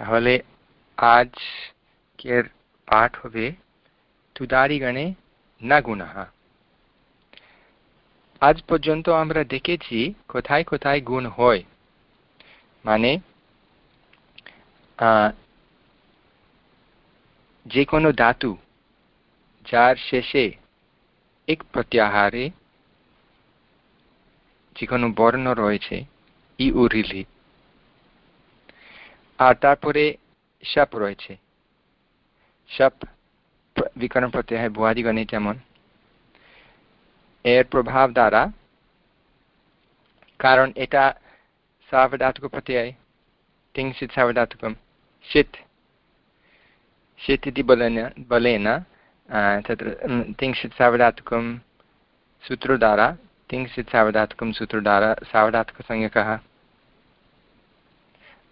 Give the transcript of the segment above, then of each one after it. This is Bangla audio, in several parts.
তাহলে আজকের পাঠ হবে তুদারিগণে না গুণাহ আজ পর্যন্ত আমরা দেখেছি কোথায় কোথায় গুণ হয়। মানে যে কোনো ধাতু যার শেষে এক প্রত্যাহারে যে কোনো বর্ণ রয়েছে ই উরিলি আর তারপরে সাপ রয়েছে সাপ বিকরণ প্রত্যাহার বুয়াদিগণে যেমন এর প্রভাব দ্বারা কারণ এটা সার্বধাতুক প্রত্যয় তিংশিত সার্বধাতুকম শীত शीत् इति बलेन बलेन तत्र तिंशित् सावधातुकं सूत्रद्वारा तिंशित् सावधातुकं सूत्रद्वारा सावधातुकसंज्ञकः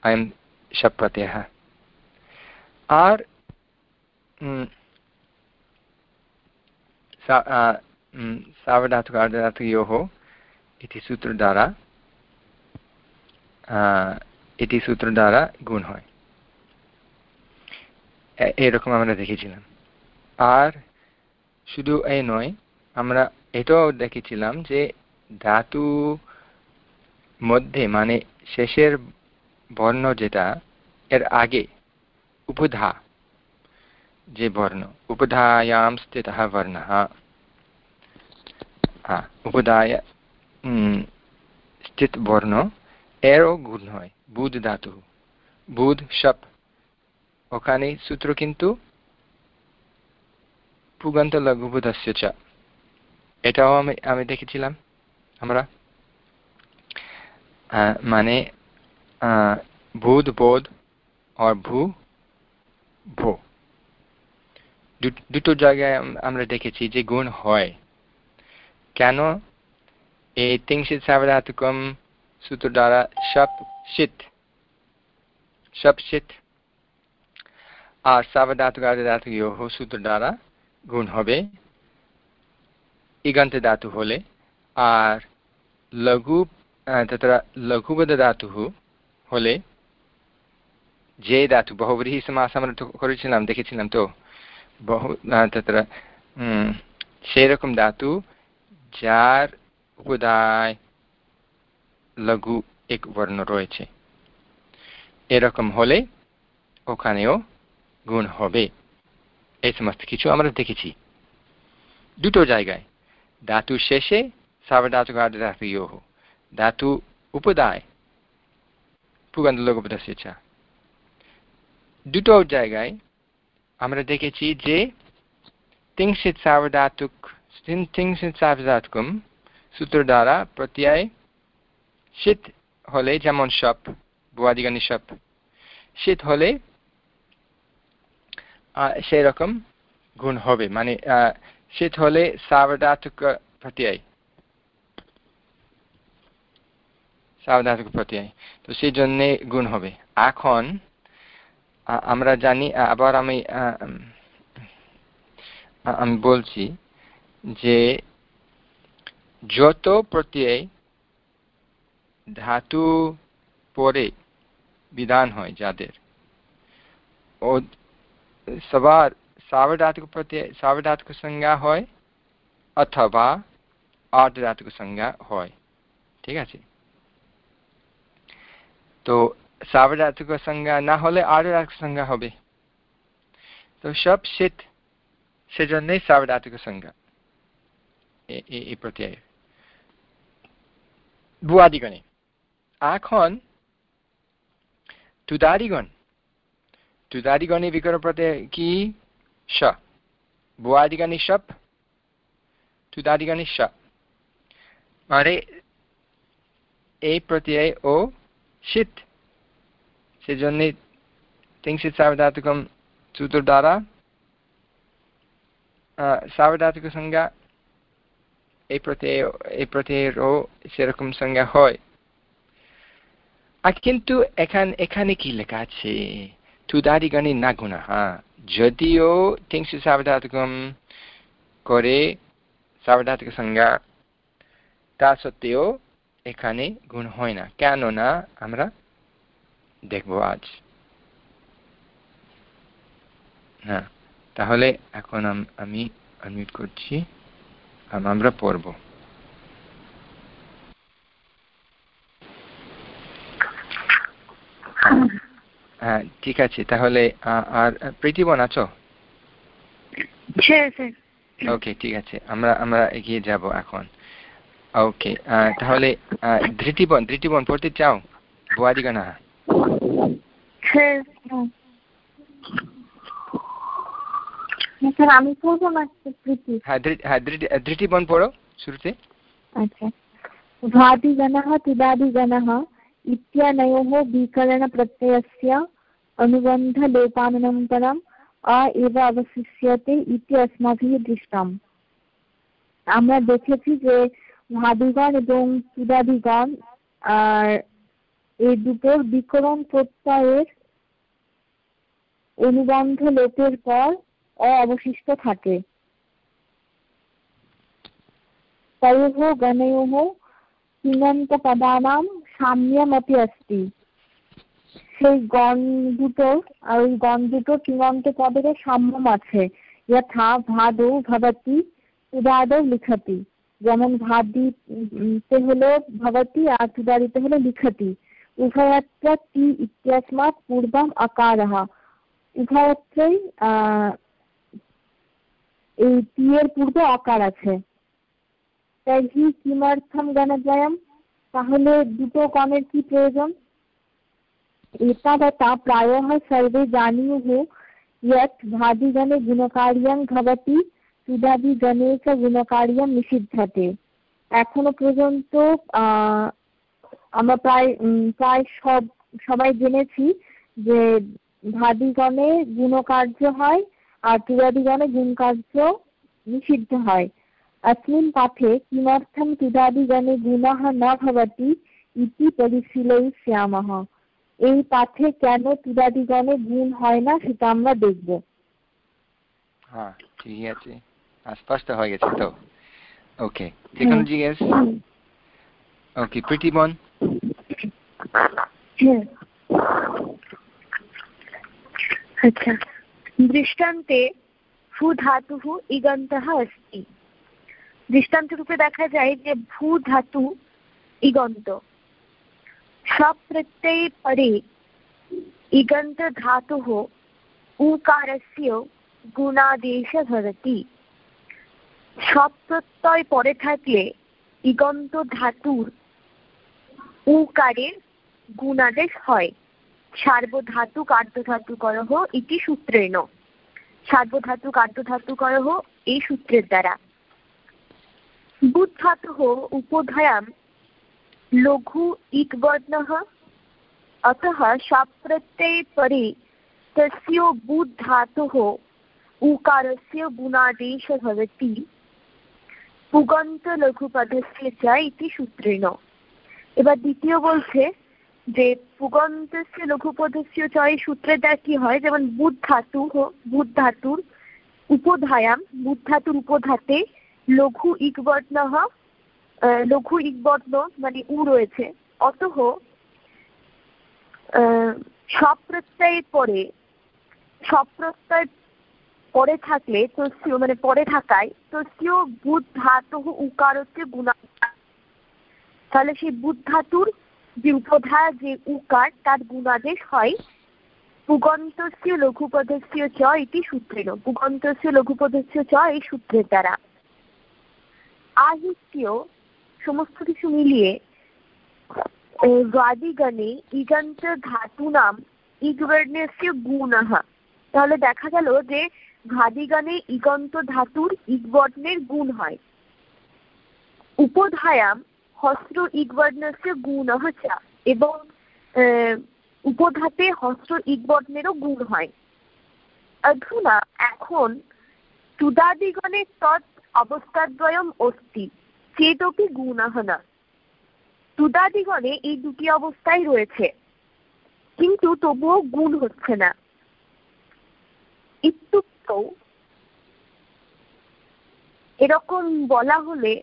अयं शप् प्रत्ययः आर् सावधातुक अर्धधातुकयोः इति सूत्रद्वारा इति सूत्रद्वारा गुण হয় এরকম আমরা দেখেছিলাম আর শুধু এই নয় আমরা এটাও দেখেছিলাম যে ধাতু মধ্যে মানে শেষের বর্ণ যেটা, এর আগে উপধা, যে বর্ণ উপধায়াম স্থিত বর্ণ উপধায় স্থিত বর্ণ, এরও গুণ হয়, বুধ ধাতু। বুধ সপ ওখানে সূত্র কিন্তু পুগন্ত লঘুবোধস্য চ। এটাও আমি আমি দেখেছিলাম, আমরা। মানে বুধ বোধ আর ভূ, ভো। দুটো জায়গায় আমরা দেখেছি যে গুণ হয়। কেন? এই তিংশিত সাবধাতুকম সূত্র দ্বারা সপ শীত সপ শীত আর সাবধাতুক আর্ধাতুকयोः সূত্র দ্বারা গুণ হবে। ইগন্ত ধাতু হলে। আর লঘু তত্র লঘুবদ ধাতুः হলে যে ধাতু বহুব্রীহি সমাস আমরা করেছিলাম, দেখেছিলাম তো? বহু তত্র সেরকম ধাতু যার উপদায় লঘু এক বর্ণ রয়েছে। এরকম হলে ওখানেও গুণ হবে। এই সমস্ত কিছু আমরা দেখেছি। দুটো জায়গায়। ধাতু শেষে সাবধাতু ধাতু উপদায় পুগন্ধ লঘুপদস্য দুটো জায়গায় আমরা দেখেছি যে তিংশিত সাবধাতুক তিংশিত সাবধাতুকম সূত্র দ্বারা প্রত্যয় শীত হলে যেমন সপ বুয়াদিগানি সপ শীত হলে সেই রকম গুণ হবে। মানে শীত হলে সাবধাতুক প্রত্যয়। সাবধাতুক প্রত্যয় তো সেই জন্যে গুণ হবে। এখন আমরা জানি আবার আমি আমি বলছি যে যত প্রত্যয় ধাতু পরে বিধান হয় যাদের, ও, সবার সাবধাতুক প্রত্যয় সাবধাতুক সংজ্ঞা হয় অথবা অর্ধধাতুক সংজ্ঞা হয়। ঠিক আছে? তো সাবধাতুক সংজ্ঞা না হলে অর্ধধাতুক সংজ্ঞা হবে তো সব শীত সেজন্যই সাবধাতুক সংজ্ঞা এই প্রত্যয় ভুয়াদিগণে এখন তুদাদিগণ তুদাদিগণে বিকরণ প্রত্যয় কি স ভুয়াদিগণে সপ তুদাদিগণে স মানে এই প্রত্যয় ও শীত সেজন্য তিংশিত সাবধাতুকম সূত্র দ্বারা সাবধাতুক সংজ্ঞা এই প্রত্যয় এই প্রত্যয়েরও সেরকম সংজ্ঞা হয় আর কিন্তু এখান এখানে কি লেখা আছে তুদাদিগণে না গুণা যদিও তিংশিত সাবধাতুকম করে সাবধাতুক সংজ্ঞা তা সত্ত্বেও এখানে গুণ হয় না। কেননা আমরা দেখব আজ। হ্যাঁ তাহলে এখন আমি আনমিউট করছি। আমরা পড়ব। হ্যাঁ ঠিক আছে। তাহলে আর প্রীতিবন আছো? ওকে ঠিক আছে। আমরা আমরা এগিয়ে যাব এখন। ওকে তাহলে ধৃতিবন ধৃতিবন পড়তে চাও ভুয়াদিগণা হ্যাঁ আমি পড়বো না হ্যাঁ হ্যাঁ ধৃতিবন পড়ো শুরুতে আচ্ছা ভাদিগণः तुदादिगणः इत्यनयोः विकरणप्रत्ययस्य अनुबन्धलोपानन्तरम् अ एव अवशिष्यते इति अस्माभिः दृष्टम् আমরা দেখেছি যে ভাদুগণ এবং চুডাদিগণ আর এই দুটোর বিকরণ প্রত্যয়ের অনুবন্ধ লোপের পর অ অবশিষ্ট থাকে। তয়োহ গণয়োহ সীমন্তপদানাম সাম্যমতি অস্তি। সেই গণ দুটো, আর ওই গণ দুটো সীমন্ত পদের সাম্যম আছে। যথা ভাদৌ ভবতি উদাদৌ লিখতি। যেমন ভাদিতে হলো ভবতি আর তুদাদিতে হলো লিখতি উভয়ত্র তি ইত্যস্মাৎ পূর্বম আকারः উভয়ত্রই এই টি এর পূর্বে অকার আছে তর্হি কিমর্থম গণদ্বয়ম তাহলে দুটো গণের কি প্রয়োজন एतावता प्रायः सर्वे जानीयुः यत् भादिगणे गुणकार्यं भवति सुधादिगणे च गुणकार्यं নিষিদ্ধতে এখনো পর্যন্ত আমরা প্রায় প্রায় সব সবাই জেনেছি যে ভাদিগণে গুণকার্য হয় আর তুদাদিগণে গুণকার্য নিষিদ্ধ হয় अस्मिन् पाठे किमर्थं तुदादिगणे गुणः न भवति इति परिशीलयिष्यामः এই পাঠে কেন তুদাদিগণে গুণ হয় না সেটা আমরা দেখব হ্যাঁ ঠিক আছে স্পষ্ট হয়ে গেছে তো? ওকে এখন জিজ্ঞেস? ওকে প্রীতিবন আচ্ছা। দৃষ্টান্তে ভূ ধাতুহ ইগন্তহ অস্তি। দৃষ্টান্ত রূপে দেখা যায় যে ভূ ধাতু ইগন্ত। সপ্রত্যয়ে পরে ইগন্ত উকারস্য গুণাদেশ ভবতি। সব প্রত্যয় পরে থাকলে ইগন্ত ধাতুর উকারের গুণাদেশ হয়। সার্বধাতু কার্যধাতু করহ ইতি সূত্রেণ। সার্বধাতু কার্যধাতু করহ এই সূত্রের দ্বারা। বুদ্ধাতুহ উপধায়াম লঘু ইকবর্ণ অত সব প্রত্যয় পরে তস্য বুদ্ধাতুহ উকারস্য গুণাদেশ ভবতি। পুগন্ত লঘুপদস্য যা ইতি সূত্রেণ এবার দ্বিতীয় বলছে যে পুগন্তস্য লঘুপদস্য চয় সূত্রের দ্বারা কি হয়? যেমন বুধ ধাতু বুধ ধাতুর উপধায়াম, বুধ ধাতুর উপধাতে লঘু ইকবর্ণ লঘু ইকবর্ণ মানে উ রয়েছে। অতহ সপ্রত্যয়ের পরে সপ্রত্যয়ের পরে থাকলে তস্য মানে পরে থাকায় তস্য বুধ ধাতু উকার হচ্ছে গুণা তাহলে সেই বুধ ধাতুর যে উপধা, যে উকার, তার গুণাদেশ হয় পুগন্তস্য লঘুপদস্য চ ইতি সূত্রেণ পুগন্তস্য লঘুপদস্য চ এই সূত্রের দ্বারা। আহিত্য সমস্ত কিছু মিলিয়ে বাদিগণে ইগন্ত ধাতু নাম ইগবর্ণস্য গুণঃ তাহলে দেখা গেল যে ভাদিগণে ইগন্ত ধাতুর ইগবর্ণের গুণ হয়। উপধায়াম হস্র ইগবর্ণস্য গুণঃ চা এবং উপধাতে হস্র ইগবর্ণেরও গুণ হয়। অধুনা এখন তুদাদিগণে তৎ অবস্থাদ্বয়ম অস্তি চেতপি গুণাহ না তুদাদিগণে এই দুটি অবস্থায় রয়েছে, কিন্তু তবুও গুণ হচ্ছে না। ইত্যুক্ত এরকম বলা হলে,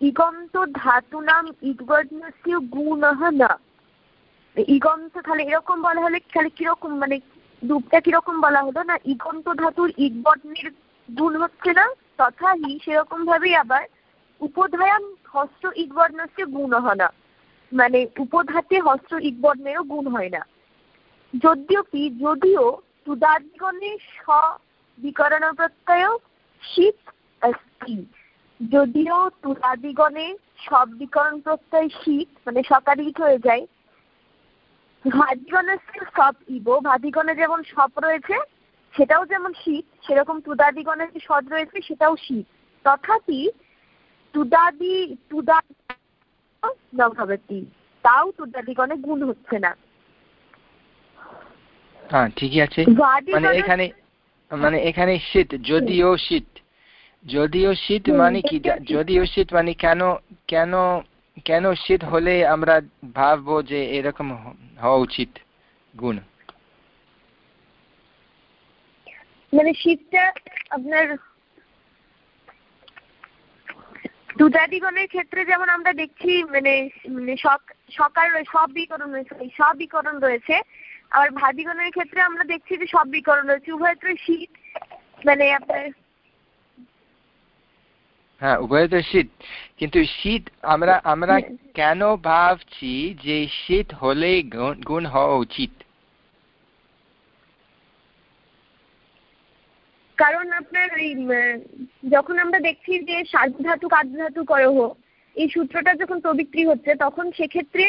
ইগন্ত ধাতু নাম ইগবর্ণস্য গুণহ না। ইগন্ত তাহলে এরকম বলা হলে তাহলে কীরকম মানে রূপটা কীরকম বলা হলো না? ইগন্ত ধাতুর ইক বর্ণের গুণ হচ্ছে না? তথাহি সেরকম ভাবেই আবার উপধায়াম হস্ত ইক বর্ণস্য গুণ হয় না। মানে উপধাতে হস্ত ইক বর্ণেরও গুণ হয় না। যদ্যপি যদিও তুদাদিগণে স বিকরণ প্রত্যয় শীত অস্তি। যদিও তুদাদিগণে সব বিকরণ প্রত্যয় শীত মানে সকারিত হয়ে যায় ভাদিগণের সব ইব ভাদিগণে যেমন সব রয়েছে সেটাও যেমন শীত সেরকম তুদাদিগণের যে সদ রয়েছে সেটাও শীত। তথাপি তুদাদি তুদা নভাবতী তাও তুদাদিগণে গুণ হচ্ছে না। হ্যাঁ ঠিকই আছে। মানে এখানে মানে এখানে শীত যদিও শীত যদিও শীত মানে কি? যদিও শীত মানে কেন কেন কেন শীত হলে আমরা ভাববো যে এরকম হওয়া উচিত গুণ? মানে শীতটা আপনার দুজাদিগণের ক্ষেত্রে যেমন আমরা দেখছি মানে মানে সকাল সব বিকরণ রয়েছে সব বিকরণ রয়েছে আবার ভাদিগণের ক্ষেত্রে আমরা দেখছি যে সব বিকরণ রয়েছে। উভয়ত্র শীত মানে আপনার হ্যাঁ উভয় তো শীত। কিন্তু শীত আমরা আমরা কেন ভাবছি যে শীত হলে গুণ হওয়া উচিত? কারণ আপনার ওই যখন আমরা দেখছি যে সার্বধাতু কার্যধাতু করহ এই সূত্রটা যখন প্রবৃত্তি হচ্ছে তখন সেক্ষেত্রে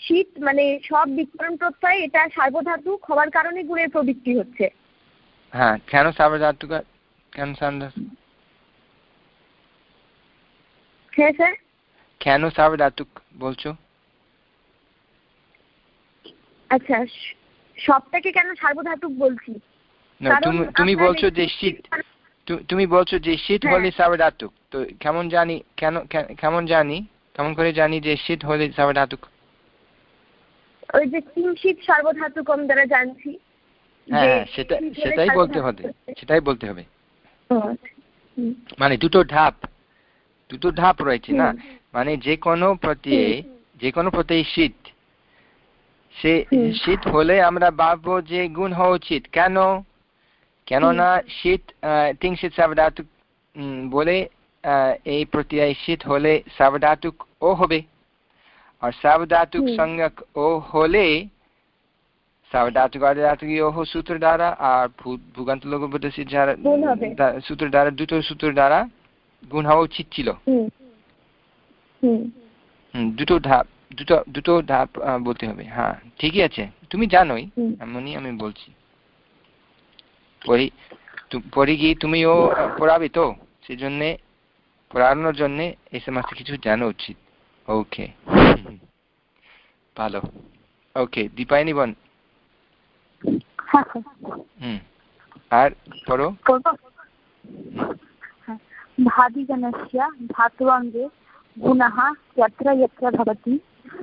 শীত মানে সব বিকরণ প্রত্যয় এটা সার্বধাতু হওয়ার কারণে গুণের প্রবৃত্তি হচ্ছে। হ্যাঁ কেন কেন হ্যাঁ স্যার? কেন সার্বধাতুক বলছো? আচ্ছা সবটাকে কেন সার্বধাতুক বলছি? তুমি বলছো যে শীত তুমি বলছো যে শীত। হলে সার্বধাতুক তো কেমন জানি কেন কেমন জানি কেমন করে জানি যে শীত হলে সার্বধাতুক ওই যে সার্বধাতুকম দ্বারা জানছি হ্যাঁ সেটা সেটাই বলতে হবে সেটাই বলতে হবে। মানে দুটো ধাপ দুটো ধাপ রয়েছে না? মানে যে কোনো প্রত্যয়ে যে কোনো প্রত্যয়ে শীত। সে শীত হলে আমরা ভাববো যে গুণ হওয়া উচিত। কেন? কেননা শীত তিংশিত সাবধাতুক বলে এই প্রত্যয় শীত হলে সাবধাতুক ও হবে। আর সাবধাতুক সংজ্ঞক ও হলে সাবধাতুক অর্ধাতুক সূত্র দ্বারা আর ভূগান্ত লঘুপতি সূত্র দ্বারা দুটো সূত্র দ্বারা গুণ হওয়া উচিত ছিল। দুটো ধাপ দুটো দুটো ধাপ বলতে হবে। হ্যাঁ ঠিকই আছে। তুমি জানোই এমনই আমি বলছি। পরে গিয়ে তুমিও পড়াবে তো? সেই জন্যে পড়ানোর জন্য এই সমস্ত কিছু জানা উচিত। ওকে ভালো ওকে দীপায়নি বন হুম আর পড়ো भादिगणस्य धातुवङ्गे गुणः यत्र यत्र भवति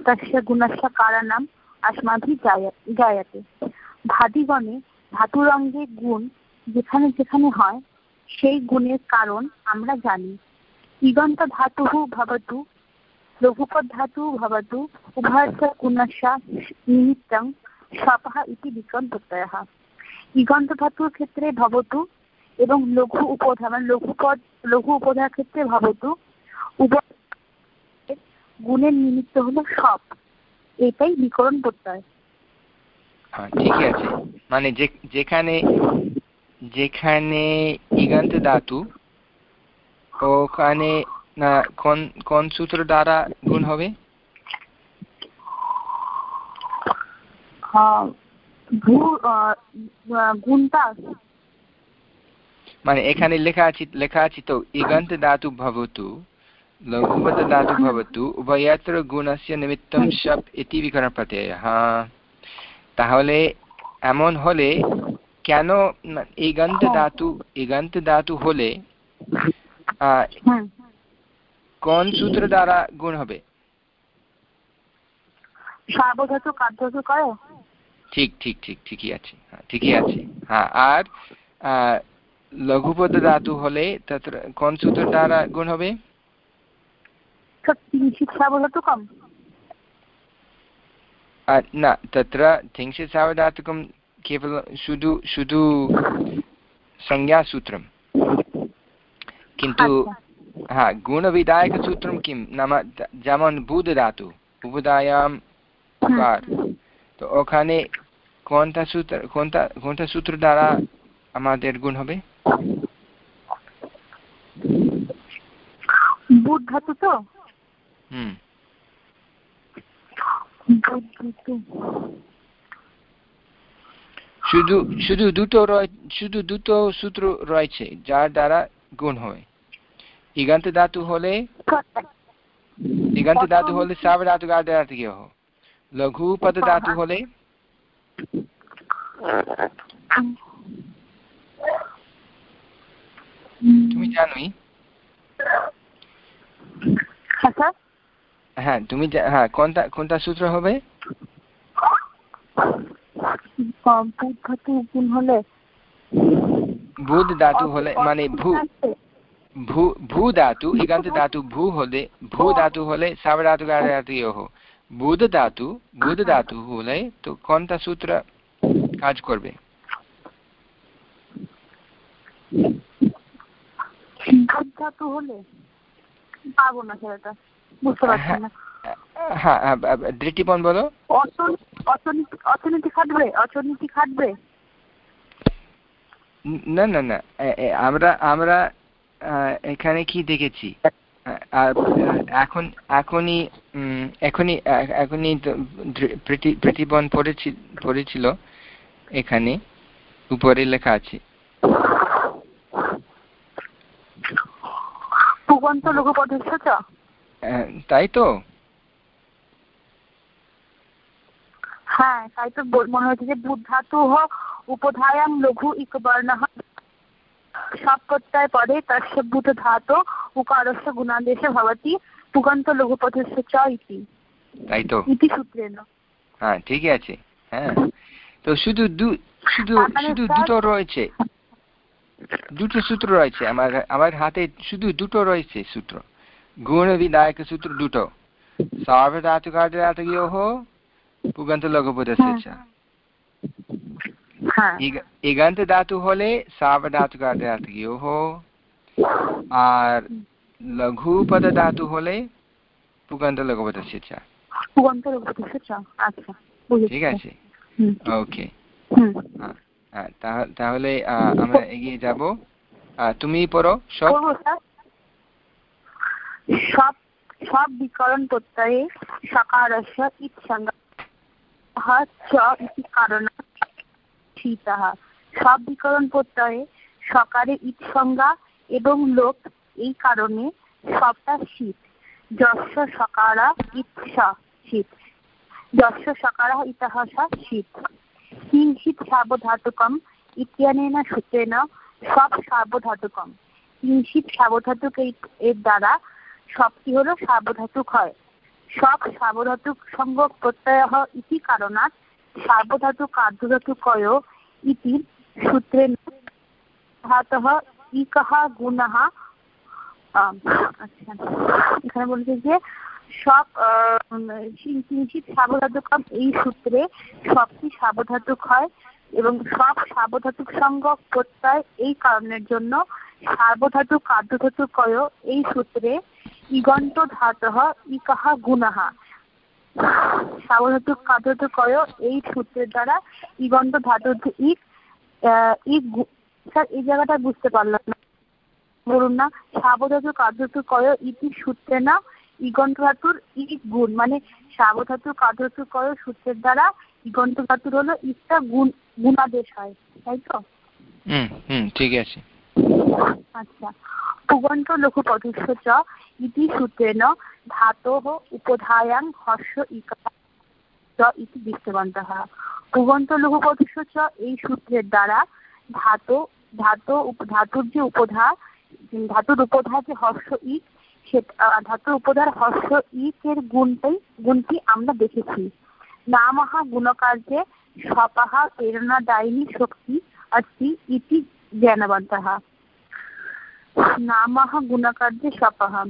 तस्य गुणस्य कारणम् अस्माभिः जाय জ্ঞায়তে ভাদিগণে ধাতুর অঙ্গে গুণ যেখানে যেখানে হয় সেই গুণের কারণ আমরা জানি ইগন্ত ধাতু ভবতু লঘুপদ ধাতু ভবতু উভয়स्य গুণস্য নিমিত্তং সপः ইতি বিকল্প প্রত্যয়ः ধাতুর ক্ষেত্রে ভবতু এবং লঘু উপধা মানে লঘু পদ লঘু উপধার ক্ষেত্রে ভাবতু গুণের নিমিত্ত হলো সব এটাই বিকরণ প্রত্যয় হ্যাঁ, আছে মানে যেখানে যেখানে ইগান্ত ধাতু ওখানে কোন কোন সূত্র দ্বারা গুণ হবে? মানে এখানে লেখা আছে লেখা আছে তো ইগন্ত ধাতু ভবতু লঘুপদ ধাতু ভবতু উভয়ত্র গুণস্য নিমিত্তম সব ইতি বিকরণ প্রত্যয় তাহলে এমন হলে কেন ইগন্ত ধাতু ইগন্ত ধাতু হলে কোন সূত্র দ্বারা গুণ হবে? ঠিক ঠিক ঠিক ঠিকই আছে। হ্যাঁ, ঠিকই আছে। হ্যাঁ আর লঘুপদ হলে কোন সূত্র দ্বারা গুণ হবে? কিন্তু हा गुणविधायकसूत्रं किं नाम যেমন বুধ ধাতু উপদায়াম উকার তো ওখানে কোনটা সূত্র কোনটা কোনটা সূত্র দ্বারা আমাদের গুণ হবে বুধ ধাতু তো হুম শুধু শুধু দুটো শুধু দুটো সূত্র রয়েছে যার দ্বারা গুণ হয় ইগান্ত ধাতু হলে ইগান্ত ধাতু হলে সাব ধাতু গার্ধার্থিক লঘু পদ ধাতু হলে তুমি জানোই হ্যাঁ তুমি হ্যাঁ কোনটা কোনটা সূত্র হবে বুধ ধাতু হলে মানে ভূ ভূ ভূ ধাতু ইগান্ত ধাতু ভূ হলে ভূ ধাতু হলে সাবধাতু গাধাতু বুধ ধাতু বুধ ধাতু হলে তো কোনটা সূত্র কাজ করবে? ধাতু হ্যাঁ বলো। অর্থনীতি খাটবে? অর্থনীতি খাটবে? না না না আমরা আমরা এখানে কি দেখেছি? এখন এখনই এখনই এখনই প্রতিবন পড়েছিল এখানে উপরে লেখা আছে। তাই তো। হ্যাঁ তাই তো মনে হচ্ছে যে বুদ্ধাতু উপধায়াম লঘু ইকবর্ণ সব প্রত্যয় পদে তস্য ভূত ধাতু উকারস্য গুণাদেশে ভবতি পুগন্ত লঘুপথস্য চ ইতি তাই তো ইতি সূত্রেণ হ্যাঁ ঠিকই আছে হ্যাঁ তো শুধু শুধু শুধু দুটো রয়েছে দুটো সূত্র রয়েছে আমার আমার হাতে শুধু দুটো রয়েছে সূত্র গুণ বিধায়ক সূত্র দুটো সার্বধাতুকার্ধাতুকयोः পুগন্ত লঘুপথস্য ইগান্ত ধাতু হলে সার্বধাতুকার্ধাতুকयोः আর লঘুপদ ধাতু হলে পুগন্ত চ চ আচ্ছা ঠিক আছে ওকে তাহলে আমরা এগিয়ে যাব তুমি পড়ো সব সব সব বিকরণ প্রত্যয়ে সকারস্য ইৎসঙ্গা চ ইতি কারণ শীতः সব বিকরণ প্রত্যয়ে সকারে ইৎসংজ্ঞা এবং লোক এই কারণে সবটা শীত। যস্য সকারা ইচ্ছা শীত। যস্য সকারা ইতিহাসা শীত। কিঞ্চিত সাবধাতুকম ইত্যনেন সূত্রেণ সব সাবধাতুকম। কিঞ্চিত সাবধাতুক এর দ্বারা সবটি হলো সাবধাতুক হয়। সব সাবধাতুক সঙ্গ প্রত্যয় ইতি কারণাৎ সার্বধাতু, কার্যধাতু কয় ইতি সূত্রে ধাতः ইকः গুণः আচ্ছা। এখানে বলছে যে সব কিঞ্চিত সাবধাতুকম এই সূত্রে সবটি সাবধাতুক হয় এবং সব সাবধাতুক সঙ্গ প্রত্যয় এই কারণের জন্য সার্বধাতু, কার্যধাতু কয় এই সূত্রে ইগন্ত ধাতঃ ইকাহ গুণাহ। সাবধাতু কার্যধাতু কয় এই সূত্রের দ্বারা ইগন্ত ধাতু ইক ইক স্যার, এই জায়গাটা বুঝতে পারলাম না। বলুন না সাবধাতু কার্যধাতু কয় ইতি সূত্রে না ইগন্ত ধাতুর ইক গুণ। মানে সাবধাতু কার্যধাতু কয় সূত্রের দ্বারা ইগন্ত ধাতুর হলো ইকটা গুণ, গুণাদেশ হয়। তাই তো? হুম হুম ঠিক আছে। আচ্ছা। উগন্ত লঘুপদস্য চ ইতি সূত্রেণ ধাতোঃ উপধায়াং হর্ষ ইকার ইতি দৃষ্টবন্তः উগন্ত লঘুপদস্য চ এই সূত্রের দ্বারা ধাতুর যে উপধা, ধাতুর উপধা যে হর্ষ ইক, সে ধাতুর উপধার হর্ষ ইক এর গুণটাই, গুণটি আমরা দেখেছি। নামহা গুণকার্যে স্বপাহা প্রেরণাদায়িনী শক্তি আর ইতি ज्ञानवन्तः নামাহ গুণাকার্যে সপাহাম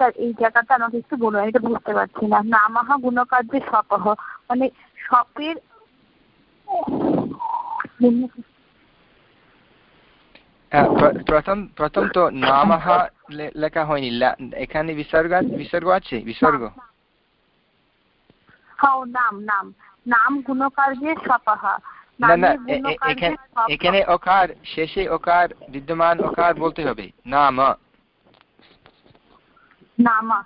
স্যার এই জায়গাটা আমাকে একটু বলুন আমি এটা বুঝতে পারছি না নামাহা গুণকার্যে সপাহ মানে সপের হ্যাঁ, প্র- প্রথম প্রথম তো নামহ লে- লেখা হয়নি লা- এখানে বিসর্গ আছে- বিসর্গ আছে বিসর্গ হ্যাঁ ও নাম নাম নাম গুণকার্যে সপাহা না না এখানে ওকার শেষে ওকার বিদ্যমান ওকার বলতে হবে। নাম নামা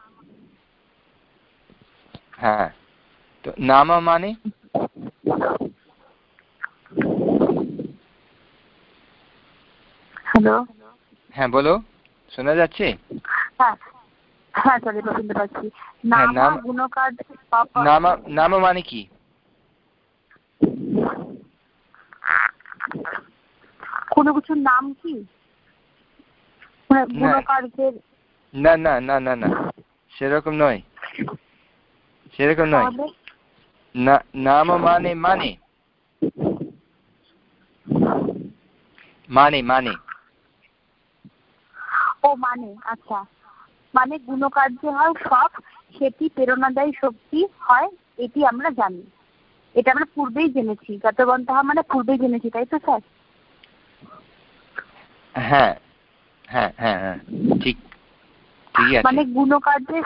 হ্যাঁ। তো নাম মানে? হ্যালো। হ্যাঁ বলো। শোনা যাচ্ছে? হ্যাঁ। হ্যাঁ শুনতে পাচ্ছি। হ্যাঁ, নাম- সপাহা নাম নাম মানে কি? কোনো কিছুর নাম কি? মানে না। না না না না না। সেরকম নয়। সেরকম নয়। না নাম মানে মানে। মানে মানে। ও মানে আচ্ছা। মানে গুণকার্য হয় সব সেটি প্রেরণাদায়ী শক্তি হয় এটি আমরা জানি। এটা আমরা পূর্বেই জেনেছি গতবন্ত মানে পূর্বেই জেনেছি তাই তো স্যার? হ্যাঁ হ্যাঁ হ্যাঁ হ্যাঁ ঠিক মানে গুণকার্যের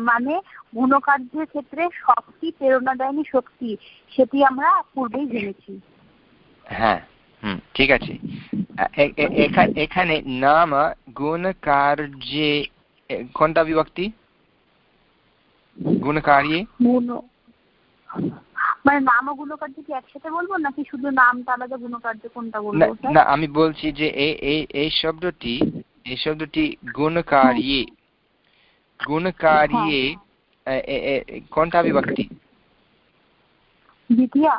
মানে গুণকার্যের ক্ষেত্রে শক্তি প্রেরণাদায়ী শক্তি সেটি আমরা পূর্বেই জেনেছি। হ্যাঁ হুম ঠিক আছে। এখানে নাম গুণ কার্যে কোনটা বিভক্তি? গুণ কার্যে গুণ মানে নাম গুণকার্য কি একসাথে বলব নাকি শুধু নামটা আলাদা গুণকার্য কোনটা বলব না আমি বলছি যে এই এই এই শব্দটি এই শব্দটি গুণকার্যে গুণকার্যে এ- এ- কোনটা বিভক্তি দ্বিতীয়া।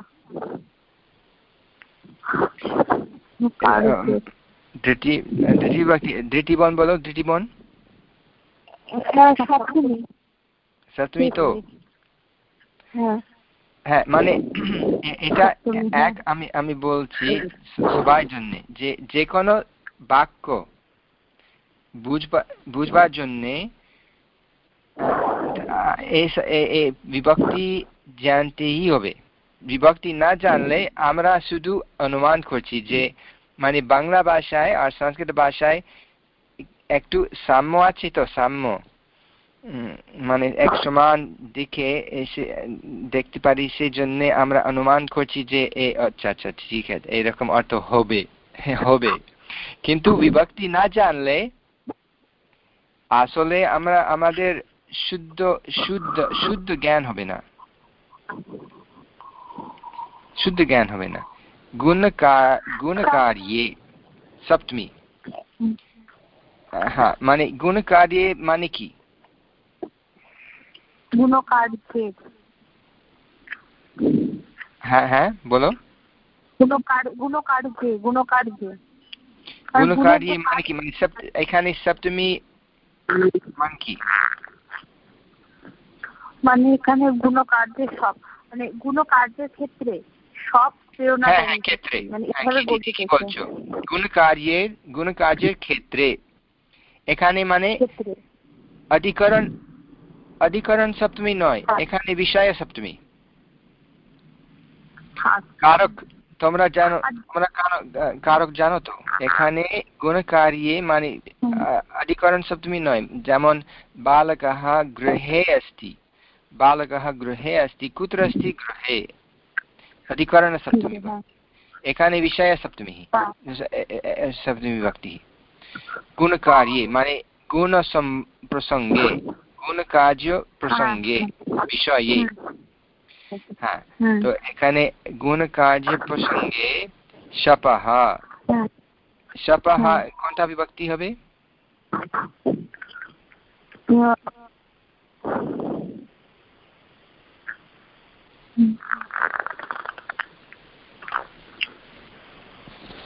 ধৃতিবন বলো ধৃতিবন হ্যাঁ সপ্তমী তো? হ্যাঁ। হ্যাঁ মানে এটা। এক আমি আমি বলছি সবার জন্য। যে যে কোনো বাক্য বুঝবা বুঝবার জন্যে বিভক্তি জানতেই হবে। বিভক্তি না জানলে আমরা শুধু অনুমান করছি যে মানে বাংলা ভাষায় আর সংস্কৃত ভাষায় একটু সাম্য আছে তো সাম্য। মানে এক সমান দিকে এসে দেখতে পারি সেই জন্য আমরা অনুমান করছি যে এ আচ্ছা আচ্ছা ঠিক আছে এরকম অর্থ হবে হ্যাঁ, হবে। কিন্তু বিভক্তি না জানলে আসলে আমরা আমাদের শুদ্ধ শুদ্ধ শুদ্ধ জ্ঞান হবে না। শুদ্ধ জ্ঞান হবে না। গুণকার গুণকার্যে সপ্তমী। হ্যাঁ মানে গুণকার্যে মানে কি? গুণকার্যের হ্যাঁ হ্যাঁ বলো। গুণকার গুণকার্যে গুণকার্যে গুণকার্যে মানে কি? মানে সপ্ত এখানে সপ্তমী মানে কি? মানে এখানে গুণকার্যের সব মানে গুণকার্যের ক্ষেত্রে সব প্রেরণা হ্যাঁ হ্যাঁ ক্ষেত্রে। মানে হ্যাঁ, গুণকার্যের গুণকার্যের ক্ষেত্রে এখানে মানে অধিকরণ অধিকরণ সপ্তমী নয় হ্যাঁ। এখানে বিষয় সপ্তমী আচ্ছা। কারক তোমরা জানো আর- তোমরা কারক কারক জানো তো এখানে গুণকার্যে মানে হুম। আহ, অধিকরণ সপ্তমী নয় যেমন বালকः গৃহে अस्ति বালকः গৃহে अस्ति कुत्र अस्ति गृहे अधिकरण सप्तमी হ্যাঁ, এখানে বিষয় সপ্তমী হ্যাঁ। সপ্তমী বিভক্তি গুণকার্যে মানে গুণ সম- প্রসঙ্গে গুণকার্য প্রসঙ্গে বিষয়ে হ্যাঁ হুম, তো এখানে গুণকার্য প্রসঙ্গে শপহ হুম, শপহ হুম। কোনটা বিভক্তি হবে হুম। হুম।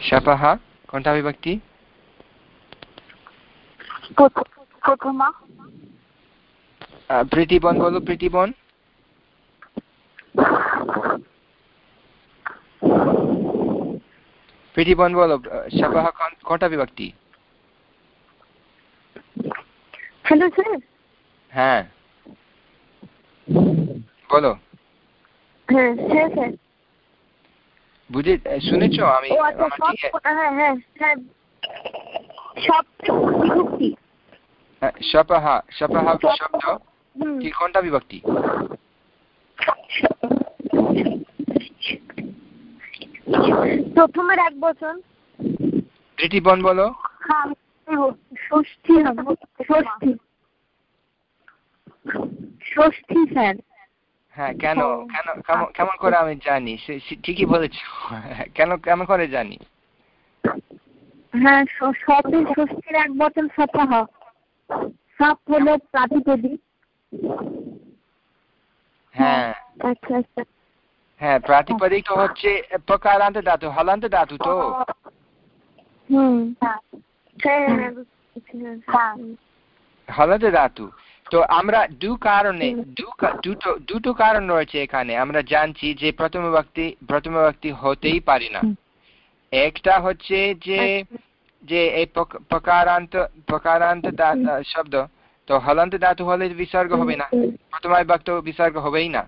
শপহ কোনটা বিভক্তি প্রথ- প্রথমা আহ, প্রীতিবন বলো প্রীতিবন প্রীতিবন বলো শপহ কোনটা বিভক্তি হ্যালো স্যার। হ্যাঁ। বলো। হ্যাঁ হ্যাঁ স্যার। বুঝে শুনেছ আমি আচ্ছা ঠিক- হ্যাঁ হ্যাঁ হ্যাঁ শপহ শব্দ। কি কোনটা বিভক্তি প্রথমের এক বছর তৃতীয় বন বলো। হ্যাঁ ষষ্ঠী ষষ্ঠী। ষষ্ঠী স্যার। হ্যাঁ কেন? কেন কেমন-। কেমন করে আমি জানি? ঠিকই বলেছ। কেন কেমন করে জানি? হ্যাঁ স- সবের ষষ্ঠীর এক বচন সপ্তাহ সব হলো প্রাতিপদিক। হ্যাঁ। আচ্ছা আচ্ছা। হ্যাঁ প্রাতিপদিক হচ্ছে প্রকারান্ত ধাতু হলান্ত ধাতু তো। হুম। হ্যাঁ হ্যাঁ হ্যাঁ হলান্ত ধাতু তো আমরা দু কারণে দুটো দুটো কারণ রয়েছে এখানে। আমরা জানছি যে প্রথম ব্যক্তি প্রথম ব্যক্তি হতেই পারি না। একটা হচ্ছে যে যে এই প্রক- প্রকারান্ত প্রকারান্ত দা- শব্দ তো হলান্ত ধাতু হলে বিসর্গ হবে না। প্রথম বিভক্ত বিসর্গ হবেই না।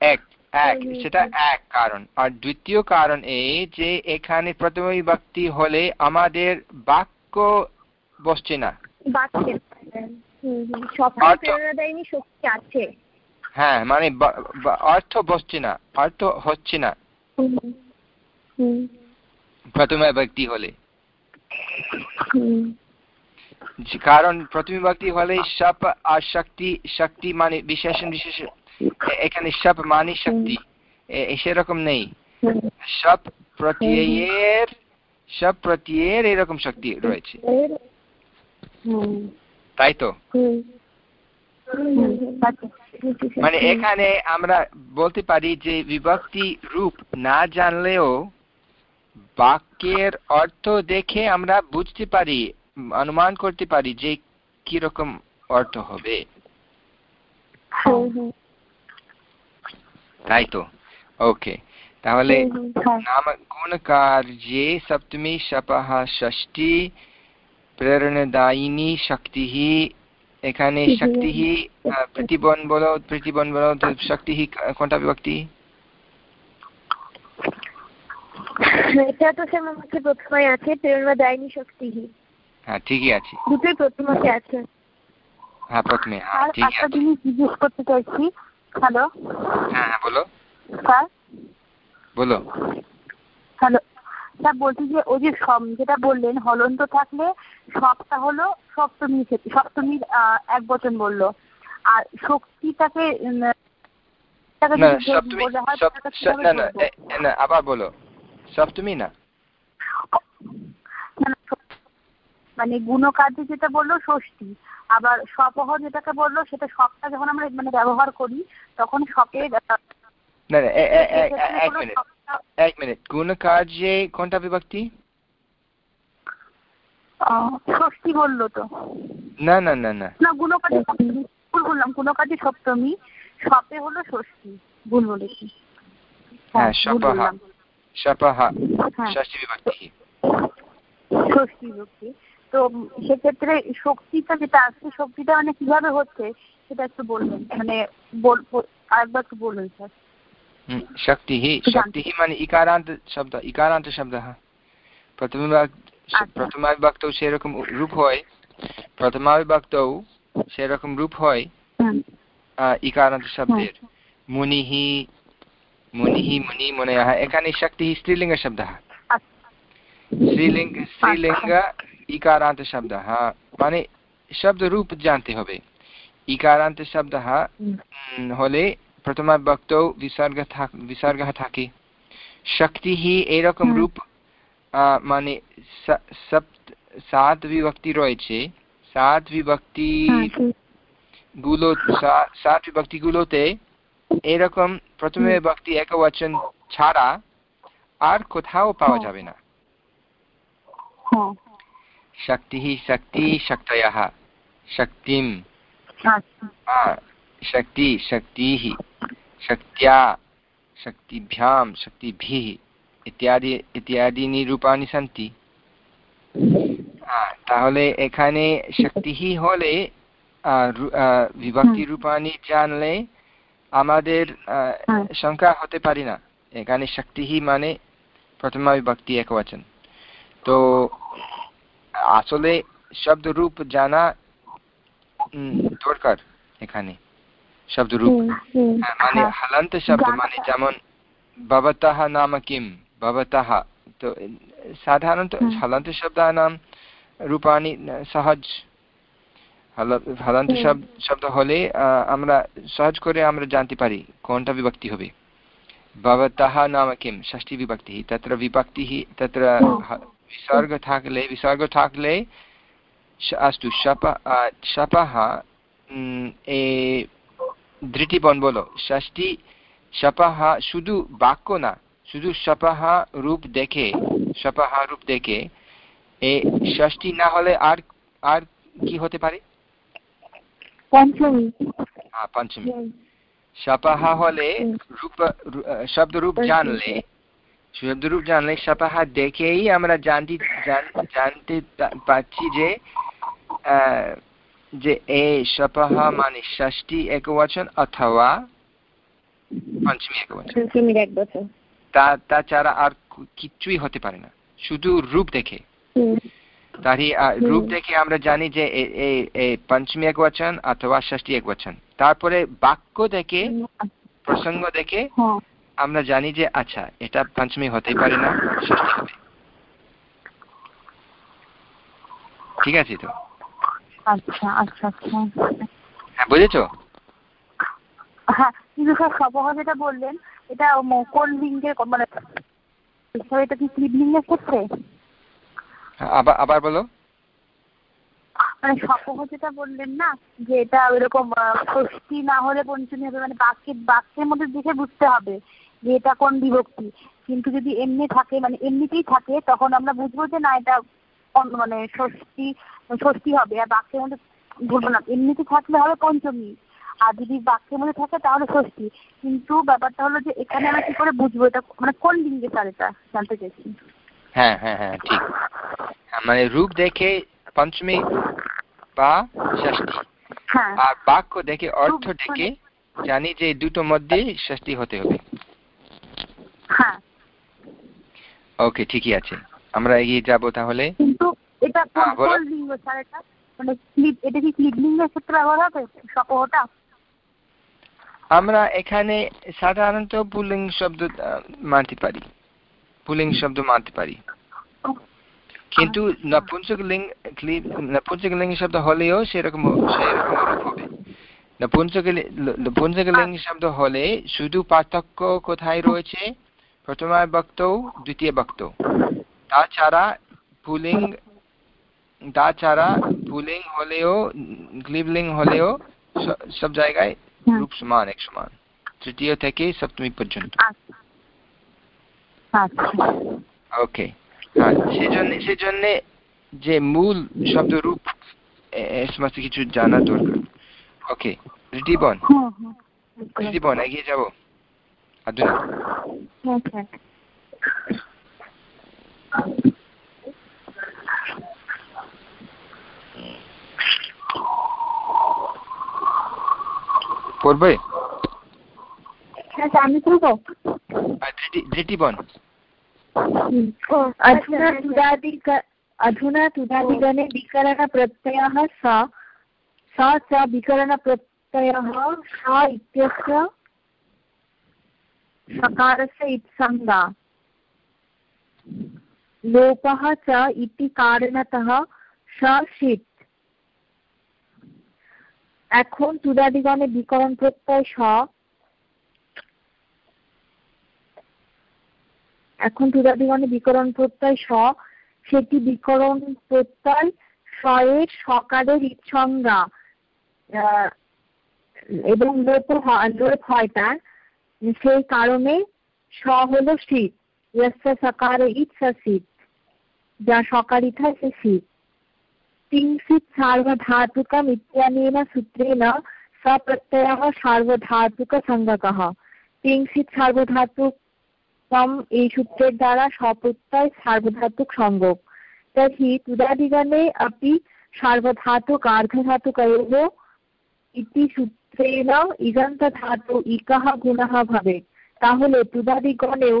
এক এক সেটা এক কারণ। আর দ্বিতীয় কারণ এই যে এখানে প্রথম বিভক্তি হলে আমাদের বাক্য বসছে না। হ্যাঁ মানে অর্থ বসছে না অর্থ হচ্ছে না। প্রথম বিভক্তি হলে। কারণ প্রথম বিভক্তি হলে সব আর শক্তি শক্তি মানে বিশেষণ বিশেষ। এখানে সব মানে শক্তি। সেরকম নেই। সব প্রত্যয়ের সব প্রত্যয়ের এরকম শক্তি রয়েছে। তাই তো? মানে এখানে আমরা বলতে পারি যে বিভক্তি রূপ না জানলেও বাক্যের অর্থ দেখে আমরা বুঝতে পারি অনুমান করতে পারি যে কীরকম অর্থ হবে। তাই তো? ওকে তাহলে হ্যাঁ। নাম গুণ সপ্তমী সপহ ষষ্ঠী প্রেরণদায়িনী শক্তি এখানে শক্তি প্রতিবন বল প্রতিবন বল শক্তি কোনটা বিভক্তি? এটা তো সে আমাকে প্রথমে আছে প্রেরণা দেয়নি শক্তি হ্যাঁ ঠিকই আছে। দুটোই প্রথমতে আছে। হ্যাঁ প্রথমে হ্যাঁ আর ঠিক একটা আছে। জিনিস জিজ্ঞেস করতে চাইছি হ্যালো? হ্যাঁ হ্যাঁ বলো। স্যার? বলো। হ্যালো স্যার বলছি যে ওই যে যেটা বললেন হলন্ত থাকলে সবটা হলো সপ্তমী ক্ষেত্রে সপ্তমীর এক বচন বলল। আর শক্তিটাকে হয় আবার বলো। সপ্তমী না মানে গুণকার্য যেটা বলল ষষ্ঠী। আবার সপহ যেটাকে বলল সেটা সবটা যখন আমরা মানে ব্যবহার করি তখন সপের না না এ- এ- এ- সেক্ষেত্রে এক মিনিট এক মিনিট। গুণকার্যে কোনটা বিভক্তি? ষষ্ঠী বলল তো। না না না না। না গুণকার্য সপ্তমী ভুল বললাম। গুণকার্য সপ্তমী সপে হলো ষষ্ঠী। ভুল বলেছি। হ্যাঁ, সপহা। শপः হ্যাঁ। ষষ্ঠী বিভক্তি। ষষ্ঠী তো উম, সেক্ষেত্রে শক্তিটা যেটা আসছে শক্তিটা মানে কিভাবে হচ্ছে সেটা একটু বলবেন মানে বল বল- আরেকবার একটু বলুন স্যার हम्म, शक्तिः शक्तिः মানে ইকারান্ত শব্দ ইকারান্ত শব্দः প্রথমবিভক্ত আচ্ছা। প্রথমাবিভক্তও সেরকম রূপ হয় প্রথমাবিভক্তও সেরকম রূপ হয় হুম আহ, ইকারান্ত শব্দের মুনিः মুনিः মুনি মুনয়ः এখানে শক্তিः স্ত্রীলিঙ্গ শব্দः আচ্ছা স্ত্রীলিঙ্গ স্ত্রীলিঙ্গ ইকারান্ত শব্দः মানে শব্দ রূপ জানতে হবে। ইকারান্ত শব্দः। উম, হলে প্রথমাবিভক্তও বিসর্গ থাক বিসর্গः থাকে। শক্তিः এরকম রূপ আহ, মানে সাত বিভক্তি রয়েছে। সাত বিভক্তি হ্যাঁ, গুলো সাত বিভক্তি গুলোতে এরকম প্রথমে। বিভক্তি একবচন ছাড়া আর কোথাও পাওয়া হ্যাঁ। যাবে না। হ্যাঁ শক্তিः শক্তি শক্তয়ः শক্তিম আচ্ছা আহ, শক্তি শক্তিः शक्त्या शक्तिभ्यां शक्तिभिः इत्यादि इत्यादीनि रूपाणि सन्ति আহ, তাহলে এখানে শক্তিः হলে আহ, রু- আহ, বিভক্তি রূপাণি জানলে আমাদের আহ, হ্যাঁ। সংখ্যা হতে পারি না এখানে শক্তিः মানে প্রথমা বিভক্তি একবচন তো আসলে শব্দ রূপ জানা দরকার এখানে। শব্দ রূপ হ্যাঁ, মানে হালান্ত শব্দ মানে যেমন ভবতঃ নাম কিম ভবতঃ তো সাধারণত হালান্ত শব্দ নাম রূপানি সহজ। হালান্ত শব্দ হলে আমরা সহজ করে আমরা জানতে পারি কোনটা বিভক্তি হবে। ভবতः নাম কিম ষষ্ঠী বিভক্তি তত্র বিভক্তি তত্র থাকলে विसर्ग থাকলে अस्तु शप शपः এ দৃষ্টিবন বলো ষষ্ঠী শপহ শুধু বাক্য না শুধু শপহ রূপ দেখে শপহ রূপ দেখে এ ষষ্ঠী না হলে আর আর কি হতে পারে পঞ্চমী হ্যাঁ পঞ্চমী শপহ হলে রূপ শব্দরূপ জানলে জানলে শপহ দেখেই আমরা জানতে জানতে পাচ্ছি যে যে এ মানে ষষ্ঠী একবচন অথবা পঞ্চমী একবচন। তাছাড়া আর কিচ্ছুই হতে পারে না। শুধু রূপ দেখে। তারই রূপ দেখে আমরা জানি যে পঞ্চমী একবচন অথবা ষষ্ঠী একবচন। তারপরে বাক্য দেখে প্রসঙ্গ দেখে হ্যাঁ। আমরা জানি যে আচ্ছা এটা পঞ্চমী হতেই পারে না ষষ্ঠী হবে ঠিক আছে তো? আচ্ছা আচ্ছা আচ্ছা। হ্যাঁ বুঝেছ? হ্যাঁ কিন্তু স্যার সবহ যেটা বললেন এটা কোন লিঙ্গের মানে এটা কি স্লিপ লিঙ্গের ক্ষেত্রে? হ্যাঁ, আবার আবার বলো। মানে যেটা বললেন না যে এটা ওইরকম ষষ্ঠী না হলে পঞ্চমী হবে মানে বাক্যের বাক্যের মধ্যে দেখে বুঝতে হবে। যে এটা কোন বিভক্তি? কিন্তু যদি এমনি থাকে মানে এমনিতেই থাকে তখন আমরা বুঝব যে না এটা মানে ষষ্ঠী ষষ্ঠী হবে আর বাক্যের মধ্যে বলব না। এমনিতে থাকলে হবে পঞ্চমী আর যদি বাক্যের মধ্যে থাকে তাহলে ষষ্ঠী। কিন্তু ব্যাপারটা হলো যে এখানে আমরা কি করে বুঝব এটা মানে কোন লিঙ্গে স্যার এটা জানতে চাইছি? হ্যাঁ হ্যাঁ হ্যাঁ ঠিক। মানে রূপ দেখে পঞ্চমী বা ষষ্ঠী। হ্যাঁ। আর বাক্য দেখে অর্থ দেখে জানি যে দুটো মধ্যে ষষ্ঠী হতে হবে। হ্যাঁ ওকে ঠিকই আছে। আমরা এগিয়ে যাব তাহলে। কিন্তু এটা কোন লিঙ্গ স্যার? এটা মানে এটা কি লিঙ্গের ক্ষেত্রে ব্যবহার হবে? সপহটা আমরা এখানে সাধারণত পুলিং শব্দ মানতে পারি। পুলিং শব্দ মানতে পারি। কিন্তু নপুংসকলিঙ্গ নপুংসকলিঙ্গ শব্দ হলেও সেরকম সেরকম হবে। নপুংসকলিঙ্গ শব্দ হলে শুধু পার্থক্য কোথায় রয়েছে? প্রথমা বক্ত দ্বিতীয় বক্ত তাছাড়া পুলিং তাছাড়া পুলিং হলেও ক্লিবলিং হলেও সব জায়গায় রূপ সমান এক সমান। তৃতীয় থেকে সপ্তমী পর্যন্ত। ওকে। হ্যাঁ সেজন্য সেজন্য যে মূল শব্দরূপ সমস্ত কিছু জানা দরকার। ওকে ঋতিবন ঋতিবন এগিয়ে যাব। है सर પૂર્વભાઈ સ્વામી પ્રભો ધૃતિબન अधुना तुदादिग अधुना तुदादिगणे विकरणप्रत्ययः स स च विकरणप्रत्ययः स इत्यस्य सकारस्य इत्सङ्गा लोपः च इति कारणतः স এখন তুদাদিগণে বিকরণ প্রত্যয় স এখন তুদাদিগণে বিকরণ প্রত্যয় স সেটি বিকরণ প্রত্যয় স্বয়ের সকারের ইচ্ছঙ্গা এবং লোপ লোপ হয় তার সেই কারণে স হলো শীত সকার ইচ্ছা শীত যা সকারিথা সে শীত কিংচিত সার্বধাতুকম ইত্যানেন সূত্রেণ সপ্রত্যয়ः সার্বধাতুকসংজ্ঞকः কিংচিত সার্বধাতুকম এই সূত্রের দ্বারা সপ্রত্যয় সার্বধাতুক সংযোগ তর্হি তুদাদিগণে अपि সার্বধাতুক অর্ধধাতুকয়োः ইতি সূত্র সূত্রেণ ইগন্তধাতু ইকः গুণः ভবেत् তাহলে তুদাদিগণেও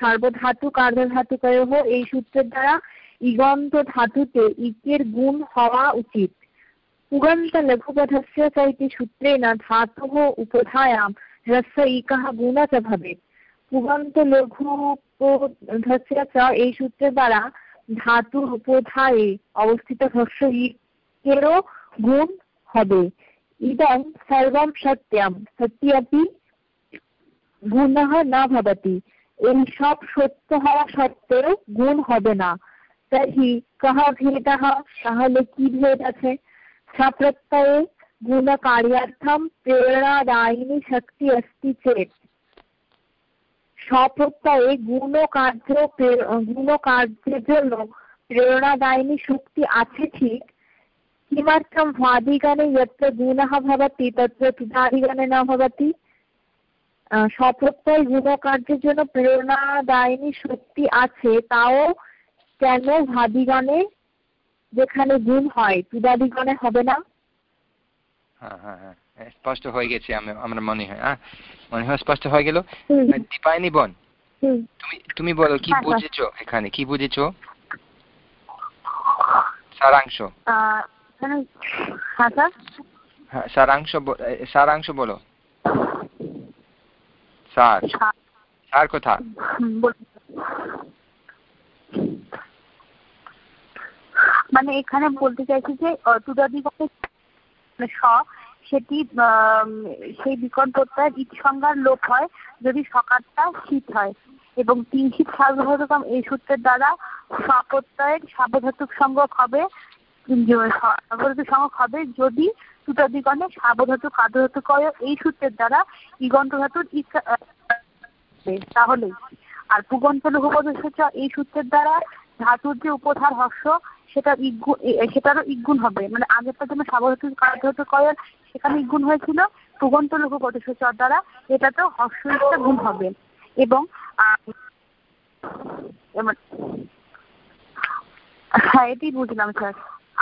সার্বধাতু কার্যধাতুকয়োহ এই সূত্রের দ্বারা ইগন্ত ধাতুতে ইকের গুণ হওয়া উচিত। পুগন্ত লঘুপথস্য চ ইতি সূত্রেণ ধাতোः উপধায়াं হ্রস্ব ইকাः গুণ চ ভবেत् পুগন্ত লঘুপথস্য এই সূত্রের দ্বারা ধাতুর উপধায়ে অবস্থিত হ্রস্ব ইকেরও গুণ হবে। इदं सर्वं সত্যম सत्यपि গুণহ না ভবতি এই সব সত্য হওয়া সত্ত্বেও গুণ হবে না তহি কাহা ভেদ তাহলে কি ভেদ আছে সপ্রত্যয়ে গুণ কার্যার্থম প্রেরণাদায়িনী শক্তি অস্তি চেত সপ্রত্যয়ে গুণ কার্য গুণ কার্যের জন্য প্রেরণাদায়িনী শক্তি আছে ঠিক কিমার্থম ভ্বাদিগণে यत्र गुणः भवति तत्र तुदादिगणे न भवति স্বপ্রত্যয় গুণকার্যের জন্য প্রেরণাদায়িনী শক্তি আছে তাও কেন ভাদিগণে যেখানে গুণ হয় তুদাদিগণে হবে না হ্যাঁ হ্যাঁ হ্যাঁ স্পষ্ট হয়ে গেছে আমার মনে হয় হ্যাঁ মনে হয় স্পষ্ট হয়ে গেল দীপায়নি বোন তুমি তুমি বলো কি বুঝেছো এখানে কি বুঝেছো সারাংশ সারাংশ সারাংশ বলো। সার সার কথা মানে এখানে বলতে চাইছি যে মানে স সেটি সেই বিকট প্রত্যয় ঈদ সংজ্ঞার লোপ হয় যদি সকালটা শীত হয়। এবং তিন শীত সার্বধাতুকম এই সূত্রের দ্বারা স্বপ্রত্যয়ের সাবধাতুক সংজ্ঞক হবে সাবধাতুক সংজ্ঞক হবে, যদি তুতাদিগণে সাবধাতু কাদধাতু কয় এই সূত্রের দ্বারা ইগন্ত ধাতুর তাহলে আর পুগন্ত লঘুপদ এই সূত্রের দ্বারা ধাতুর যে উপধার হর্ষ সেটা সেটারও ইগুণ হবে। মানে আগেরটা যেন সাবধাতু কাদধাতু কয় সেখানে ইগুণ হয়েছিল, পুগন্ত লঘুপদ দ্বারা এটাতেও হর্ষ একটা গুণ হবে। এবং হ্যাঁ এটি বুঝলাম, স্যার।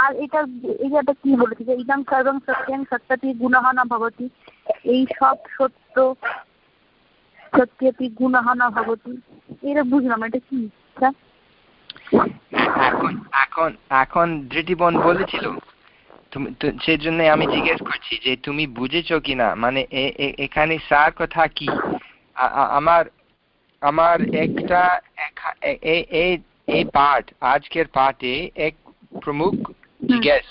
আর এটা কি বলেছে যে সর্বং সত্যং সত্যতি ভবতি। এই সব সত্য সত্যতি ভবতি। এটা বুঝলাম, এটা কি এখন এখন এখন বলেছিল। সেই জন্য আমি জিজ্ঞেস করছি যে তুমি বুঝেছ কিনা মানে এখানে সার কথা কি? আমার আমার একটা এই পাঠ, আজকের পাঠে এক প্রমুখ জিজ্ঞেস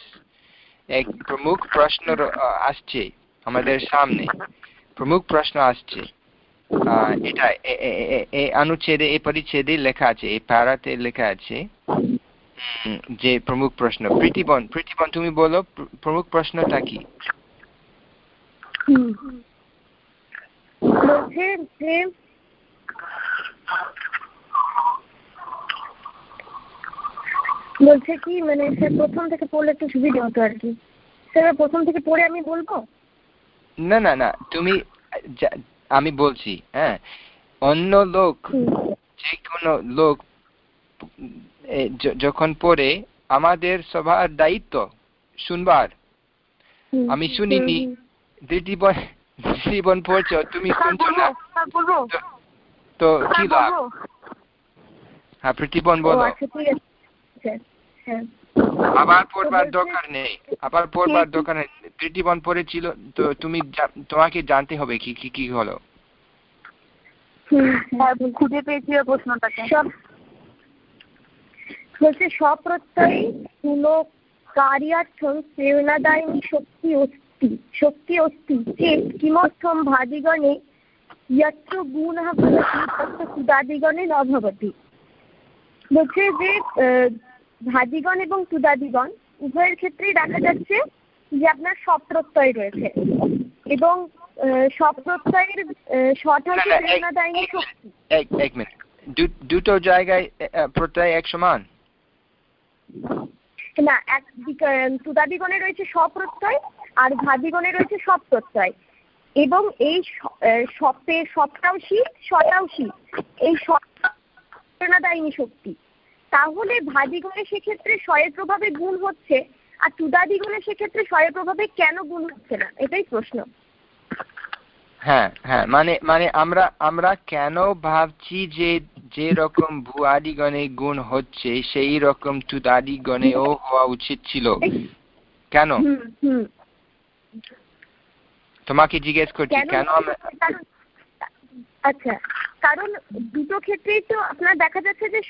এক প্রমুখ প্রশ্ন আসছে আমাদের সামনে। প্রমুখ প্রশ্ন আসছে। এটা এই অনুচ্ছেদে এই পরিচ্ছেদে লেখা আছে এই প্যারাতে লেখা আছে যে প্রমুখ প্রশ্ন। প্রীতিবন প্রীতিবন তুমি বলো প্রমুখ প্রশ্নটা কি? বলছে যে বলছে কি মানে স্যার প্রথম থেকে পড়লে একটু সুবিধা হতো আর কি। স্যার প্রথম থেকে পড়ে আমি বলব? না না না তুমি আমি বলছি হ্যাঁ। অন্য লোক যে কোনো লোক যখন পড়ে আমাদের সবার দায়িত্ব শুনবার। আমি শুনিনি জীবন জীবন পড়ছো তুমি শুনছো না? তো কি লাভ? হ্যাঁ প্রীতিবন বলো। আচ্ছা ঠিক আছে হ্যাঁ হ্যাঁ। আবার পড়বার হ্যাঁ। দরকার নেই। আবার পড়বার দরকার নেই। তৃতীয়বন পড়েছিল তো তুমি তোমাকে জানতে হবে কি কি কি হলো। হ্যাঁ, খুঁজে পেয়েছিল প্রশ্নটাকে। হচ্ছে স্বপ্রত্যয় স্থূল কার্যার্থম প্রেরণাদায়িনী শক্তি অস্তি শক্তি অস্তি চেত কিমর্থম ভাদিগণে যত্র গুণঃ ভবতি তত্র কুদাদিগণে ন বলছে যে ভাদিগণ এবং তুদাদিগণ উভয়ের ক্ষেত্রেই দেখা যাচ্ছে যে আপনার সপ্রত্যয় রয়েছে। এবং সপ্রত্যয়ের শর্ট হচ্ছে প্রেরণাদায়িনী শক্তি। এক মিনিট। দুটো জায়গায় প্রত্যয় এক সমান? না এক তুদাদিগণে রয়েছে সপ্রত্যয় আর ভাদিগণে রয়েছে সপ্রত্যয় এবং এই সপ্তে সপ্তাও শীত শটাও শীত এই প্রেরণাদায়িনী শক্তি। তাহলে ভাদিগণে সেক্ষেত্রে স্বয়ের প্রভাবে গুণ হচ্ছে আর তুদাদিগণে সেক্ষেত্রে স্বয়ের প্রভাবে কেন গুণ হচ্ছে না? এটাই প্রশ্ন। হ্যাঁ হ্যাঁ মানে মানে আমরা আমরা কেন ভাবছি যে যে রকম ভুয়াদিগণে গুণ হচ্ছে সেই রকম তুদাদিগণেও হওয়া উচিত ছিল। কেন? তোমাকে জিজ্ঞেস করছি কেন আচ্ছা কারণ দুটো ক্ষেত্রেই তো আপনার দেখা যাচ্ছে যে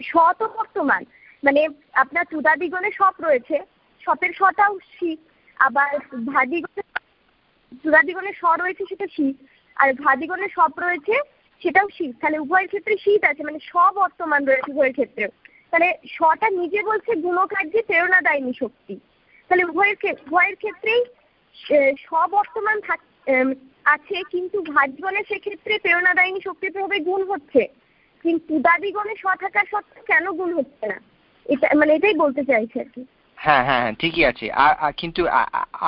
স- স তো বর্তমান। মানে আপনার চুদাদিগণে সপ রয়েছে সপের সটাও শীত আবার ভাদিগণে চুদাদিগণে স রয়েছে সেটা শীত আর ভাদিগণে সপ রয়েছে সেটাও শীত তাহলে উভয়ের ক্ষেত্রে শীত আছে মানে স বর্তমান রয়েছে উভয়ের ক্ষেত্রে তাহলে সটা নিজে বলছে গুণকার্যে প্রেরণাদায়িনী শক্তি। তাহলে উভয়ের উভয়ের ক্ষেত্রেই থাক আছে, কিন্তু ভাজগণে সেক্ষেত্রে প্রেরণাদায়িনী শক্তিতে হবে গুণ হচ্ছে। কিন্তু দাদিগণে স থাকা সত্ত্বেও কেন গুণ হচ্ছে না? এটা মানে এটাই বলতে চাইছে আর কি। হ্যাঁ হ্যাঁ হ্যাঁ ঠিকই আছে। আর কিন্তু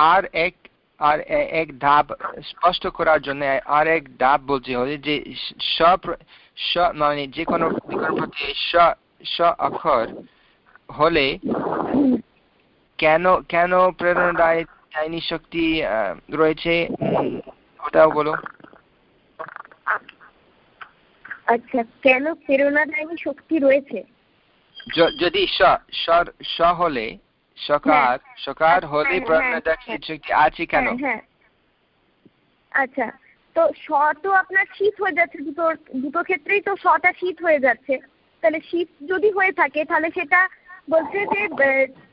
আর এক আর এক ধাপ স্পষ্ট করার জন্য আর এক ধাপ বলতে হবে যে স- মানে যে কোনো স অক্ষর হলে কেন কেন প্রেরণাদায় চাইনি শক্তি রয়েছে? ওটাও বলো। আচ্ছা কেন প্রেরণাদায়িনী শক্তি রয়েছে? যদি স হলে সকার সকার হলে হ্যাঁ, হ্যাঁ, প্রেরণাদায় হ্যাঁ। শক্তি আছে কেন? হ্যাঁ হ্যাঁ। আচ্ছা তো স তো আপনার শীত হয়ে যাচ্ছে দুটো দুটো ক্ষেত্রেই তো সটা শীত হয়ে যাচ্ছে। তাহলে শীত যদি হয়ে থাকে তাহলে সেটা বলছে যে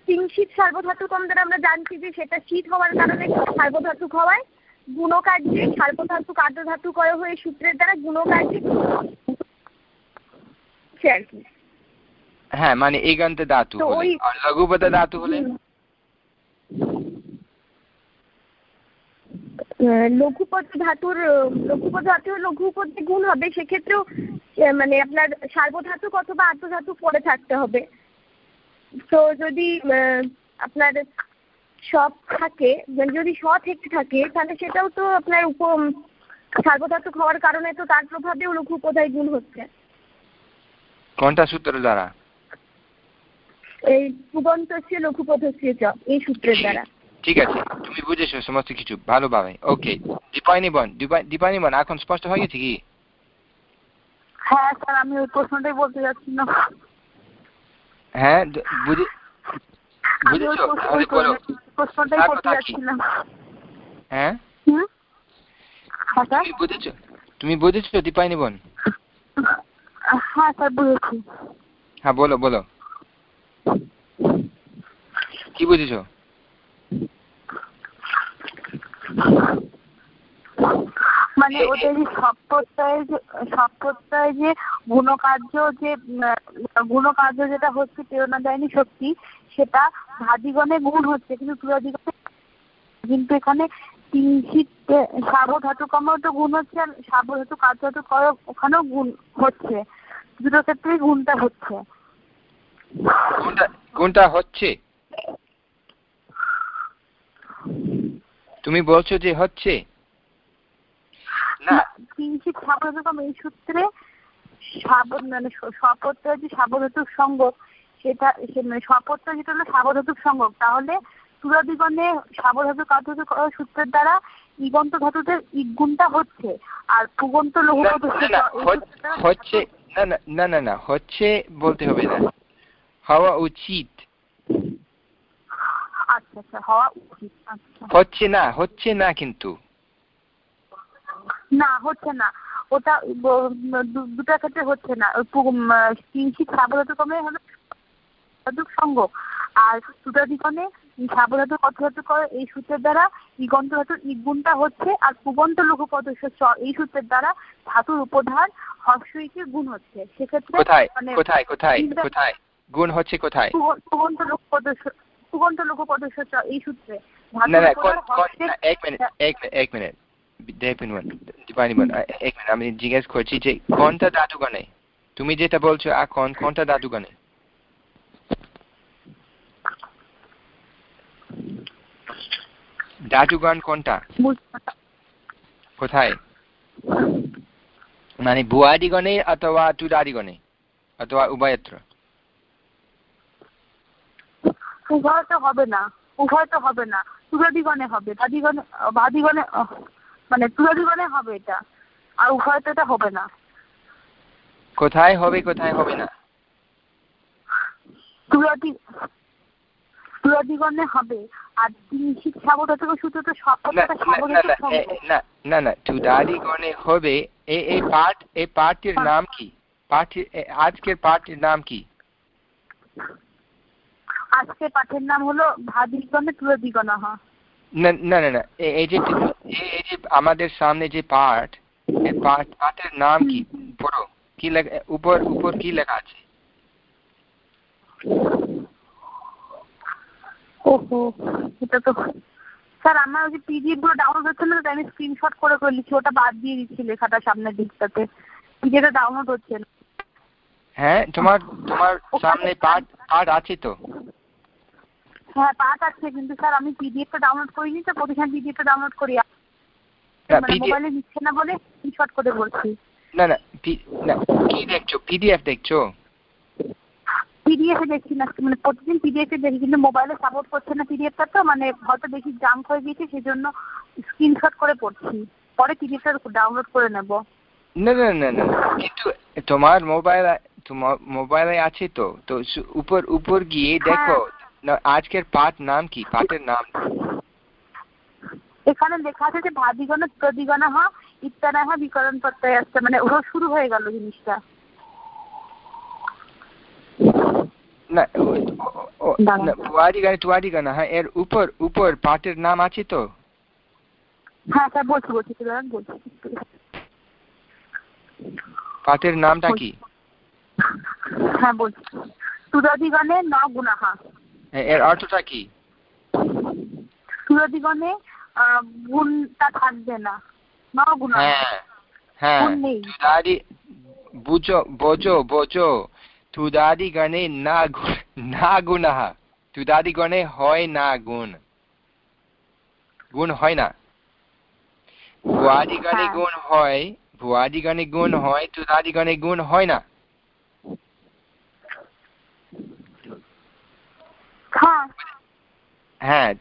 তিন শীত সার্বধাতুকম দ্বারা আমরা জানছি যে সেটা শীত হওয়ার কারণে সার্বধাতুক হওয়ায়? গুণকার্যে সার্বধাতুক আর্ধধাতুক কয় হয়ে সূত্রের দ্বারা গুণকার্যে সে আর কি। হ্যাঁ মানে এই এগান্তে ধাতু আর লঘুপদ ধাতু হলে লঘুপদ ধাতুর লঘুপদ ধাতুর লঘুপদ গুণ হবে সেক্ষেত্রেও মানে আপনার সার্বধাতুক অথবা আত্মধাতুক পরে থাকতে হবে। তো যদি আপনার সব থাকে। যদি স থেকে থাকে তাহলে সেটাও তো আপনার উপ সার্বধাতুক হওয়ার কারণে তো তার প্রভাবেও লঘুপদায় গুণ হচ্ছে। কোনটা সূত্র দ্বারা? এই পুগন্তস্য লঘুপদস্য চ এই সূত্রের দ্বারা। ঠিক আছে তুমি বুঝেছ সমস্ত কিছু ভালোভাবে ওকে দীপায়নি বন দীপা- দীপায়নি বোন এখন স্পষ্ট হয়ে গেছে কি? হ্যাঁ স্যার আমি ওই প্রশ্নটাই বলতে যাচ্ছি না। হ্যাঁ বুঝে বুঝেছ? তাহলে ওই বলো। প্রশ্নটাই তার করতে কথা কি? যাচ্ছিলাম। হ্যাঁ? হ্যাঁ তুমি বুঝেছ? তুমি বুঝেছ দীপায়নি বোন? হ্যাঁ স্যার বুঝেছি। হ্যাঁ বলো বলো। কি বুঝেছ? মানে ওদের যে সব প্রত্যয়ে যে সব গুণকার্য যে গুণকার্য যেটা হচ্ছে প্রেরণা দেয়নি শক্তি সেটা ভাদিগণে গুণ হচ্ছে কিন্তু তুলাদিগণে কিন্তু এখানে তিন শীত সাবধাতু কমেও তো গুণ হচ্ছে আর সাবধাতু কার্যধাতু কর ওখানেও গুণ হচ্ছে। দুটো ক্ষেত্রেই গুণটা হচ্ছে। কোনটা হচ্ছে? তুমি বলছো যে হচ্ছে? কিঞ্চিত এই সূত্রে সাব মানে স্বপ্রত্যয় যে সাবধাতুক সঙ্গ সেটা মানে স্বপ্রত্যয় যেটা হলো সাবধাতুক সঙ্গ তাহলে তুলাদিগণে সাবধাতুক কার্যধাতুক সূত্রের দ্বারা ইগন্ত ধাতুদের ইগুণটা হচ্ছে আর পুগন্ত না, হচ্ছে না না না হচ্ছে বলতে হবে না। হওয়া উচিত। আচ্ছা আচ্ছা হওয়া উচিত আচ্ছা। হচ্ছে না হচ্ছে না কিন্তু। না হচ্ছে না। ওটা দুটার ক্ষেত্রে হচ্ছে না। কিঞ্চিত সাবধাতুকমে হলো সাবধাতুক সঙ্গ। আর সুতাদিগণে সাবধাতু কথধাতু করে এই সূত্রের দ্বারা ইগন্ত ধাতুর ইগুণটা হচ্ছে আর পুগন্ত লঘু পদস্য চ এই সূত্রের দ্বারা ধাতুর উপধার হর্ষইকে গুণ হচ্ছে। সেক্ষেত্রে কোথায়? মানে কোথায়? কোথায়? কোথায়? গুণ হচ্ছে কোথায়? লঘু পদস্য লঘু পদস্য চ এই সূত্রে মিনিট এক মিনিট এক মিনিট। আমি জিজ্ঞেস করছি যে কোনটা তুমি যেটা বলছো এখন কোনটা কোনটা? কোথায়? মানে ভুয়াদিগণে অথবা তুদাদিগণে অথবা উভয়ত্র? উভয় তো হবে না। উভয় তো হবে না সুগাদিগণে হবে ভাদিগণে ভাদিগণে মানে তুলাদিগণে হবে এটা। আর উভয় তো এটা হবে না। কোথায় হবে কোথায় হবে না? তুলাদি তুলাদিগণে হবে। আর থেকে হবে। এই এই পাঠ এই পাঠটির হ্যাঁ। নাম কি? পাঠের আজকের পাঠটির নাম কি? আজকে পাঠের নাম হলো ভাদিগণে তুলাদিগণ হ্যাঁ না না না এই যে এই- যে আমাদের সামনে যে পাঠ এই পাঠ পাঠের নাম কি? পড়ো কি লেখা উপর উপর কি লেখা আছে? ওহো এটা তো স্যার আমার ওই যে পিডিএফগুলো ডাউনলোড হচ্ছে না আমি স্ক্রিনশট করে করে লিখছি ওটা বাদ দিয়ে দিচ্ছি লেখাটা সামনের দিকটাতে। পিডিএফটা ডাউনলোড হচ্ছে না। হ্যাঁ তোমার তোমার সামনে পাঠ পাঠ আছে তো। হ্যাঁ পাঠ আছে কিন্তু স্যার আমি পিডিএফটা ডাউনলোড করিনি তো প্রতিখান পিডিএফটা ডাউনলোড করি? মোবাইলে নিচ্ছে না বলে স্ক্রিনশট করে বলছি। না না না কি দেখছ? পিডিএফ দেখছ? পিডিএফ দেখছি না মানে প্রতিদিন পিডিএফ দেখি কিন্তু মোবাইলে সাপোর্ট করছে না পিডিএফটা তো মানে হয়তো দেখি জাঙ্ক হয়ে গিয়েছে সেজন্য স্ক্রিনশট করে পড়ছি। পরে পিডিএফটা ডাউনলোড করে নেব। না না না না কিন্তু তোমার মোবাইল তোমার মোবাইলে আছে তো তো উপর উপর গিয়ে দেখো না আজকের পাঠ নাম কি? পাঠের নাম? এখানে লেখা আছে যে ভাদিগণ প্রদিগণ হ ইত্যাদি হ বিকরণ প্রত্যয় আসছে মানে ওরা শুরু হয়ে গেল জিনিসটা। না ও- ও- ও- না বুয়ারি গানে টুয়ারি গানা হ্যাঁ এর উপর উপর পাঠের নাম আছে তো? হ্যাঁ স্যার বলছি বলছি বলছি। পাঠের নামটা কি? হ্যাঁ বলছি। সুরদিগণে ন গুণাহা। এর অর্থটা কি? সুরদিগণে গুণটা থাকবে না। ন গুণাহা হ্যাঁ হ্যাঁ। তুদারি বুঝো বোঝো বোঝো। না না গুণাহ তুদারি গণে। হয় না গুণ। গুণ হয় না। ভুয়াদি গণে হ্যাঁ। গুণ হয় ভুয়াদি গণে গুণ হয় তুদারি গণে গুণ হয় না। হ্যাঁ হ্যাঁ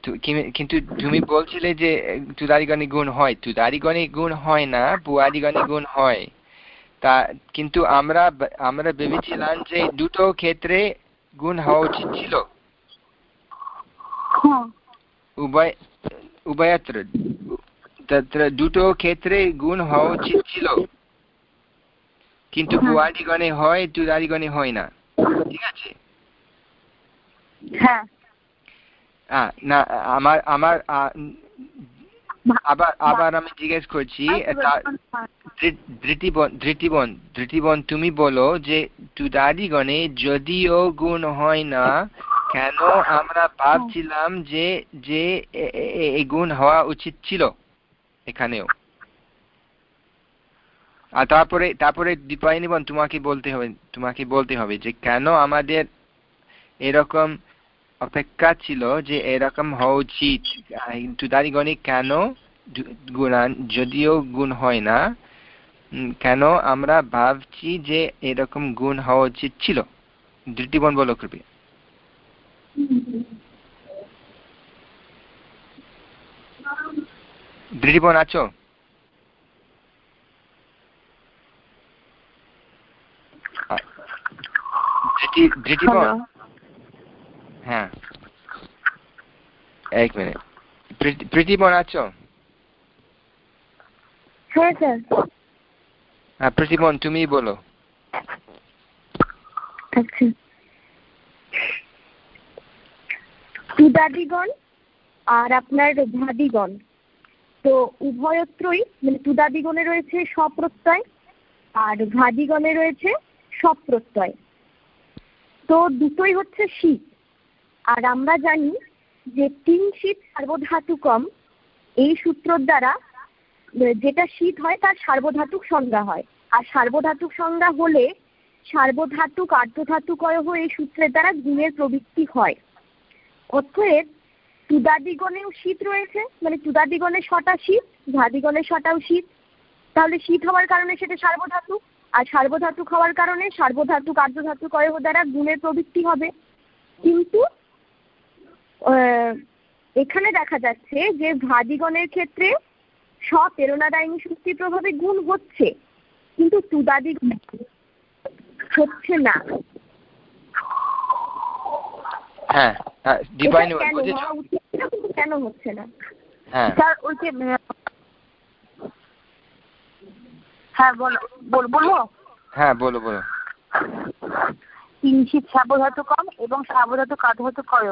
কিন্তু তুমি বলছিলে যে তুদারি গণে হয়। তুদারি গণে হয় না গুণ হয়। তা কিন্তু আমরা আমরা ভেবেছিলাম যে দুটো ক্ষেত্রে গুণ হওয়া উচিত ছিল। হ্যাঁ উভয় উভয়ত্র তত্র দুটো ক্ষেত্রে গুণ হওয়া উচিত ছিল। কিন্তু হুম। বুয়াদি গণে হয় তুদারি গণে হয় না। ঠিক আছে? হ্যাঁ। না আমার আমার আবার আবার আমি জিজ্ঞেস করছি ধৃতিবন ধৃতিবন ধৃতিবন তুমি বলো যে তুদারিগণে যদিও গুণ হয় না কেন আমরা ভাবছিলাম যে যে এই গুণ হওয়া উচিত ছিল এখানেও? আর তারপরে তারপরে দীপায়নিবন তোমাকে বলতে হবে তোমাকে বলতে হবে যে কেন আমাদের এরকম অপেক্ষা ছিল যে এরকম হওয়া উচিত। তুদারিগণে কেন গুণান, যদিও গুণ হয় না কেন আমরা ভাবছি যে এরকম গুণ হওয়া উচিত ছিল? দৃষ্টিবন বলো কৃপি। দৃঢ়বন আছো? হ্যালো। হ্যাঁ। এক মিনিট। প্রীতি- প্রীতিবন আছো? হ্যাঁ স্যার। হ্যাঁ প্রীতিবন তুমি বলো। আচ্ছা। তুদাদিগণ আর আপনার ভাদিগণ। তো উভয়ত্রই মানে তুদাদিগণে রয়েছে সপ্রত্যয় আর ভাদিগণে রয়েছে সপ্রত্যয়। তো দুটোই হচ্ছে শীত আর আমরা জানি যে তিন শীত সার্বধাতুকম, এই সূত্রর দ্বারা, যেটা শীত হয় তার সার্বধাতুক সংজ্ঞা হয়। আর সার্বধাতুক সংজ্ঞা হলে সার্বধাতুক, আর্ধধাতুকয় এই সূত্রের দ্বারা গুণের প্রবৃত্তি হয়। অতএব তুদাদিগণেও শীত রয়েছে মানে তুদাদিগণে ছটা শীত ভাদিগণে ছটাও শীত। তাহলে শীত হওয়ার কারণে সেটা সার্বধাতুক, আর সার্বধাতুক হওয়ার কারণে সার্বধাতুক আর্ধধাতুক অয়হ দ্বারা গুণের প্রবৃত্তি হবে। কিন্তু এখানে দেখা যাচ্ছে যে ভাদিগণের ক্ষেত্রে স প্রেরণাদায়িনী শক্তির প্রভাবে গুণ হচ্ছে কিন্তু তুদাদি হচ্ছে না। হ্যাঁ হ্যাঁ ডিভাইন কেন? হচ্ছে না? হ্যাঁ। স্যার ওই যে হ্যাঁ বলো বলব? হ্যাঁ বলো বলো। সাবধাতু কম এবং সাবধাতু কাধাতু কয়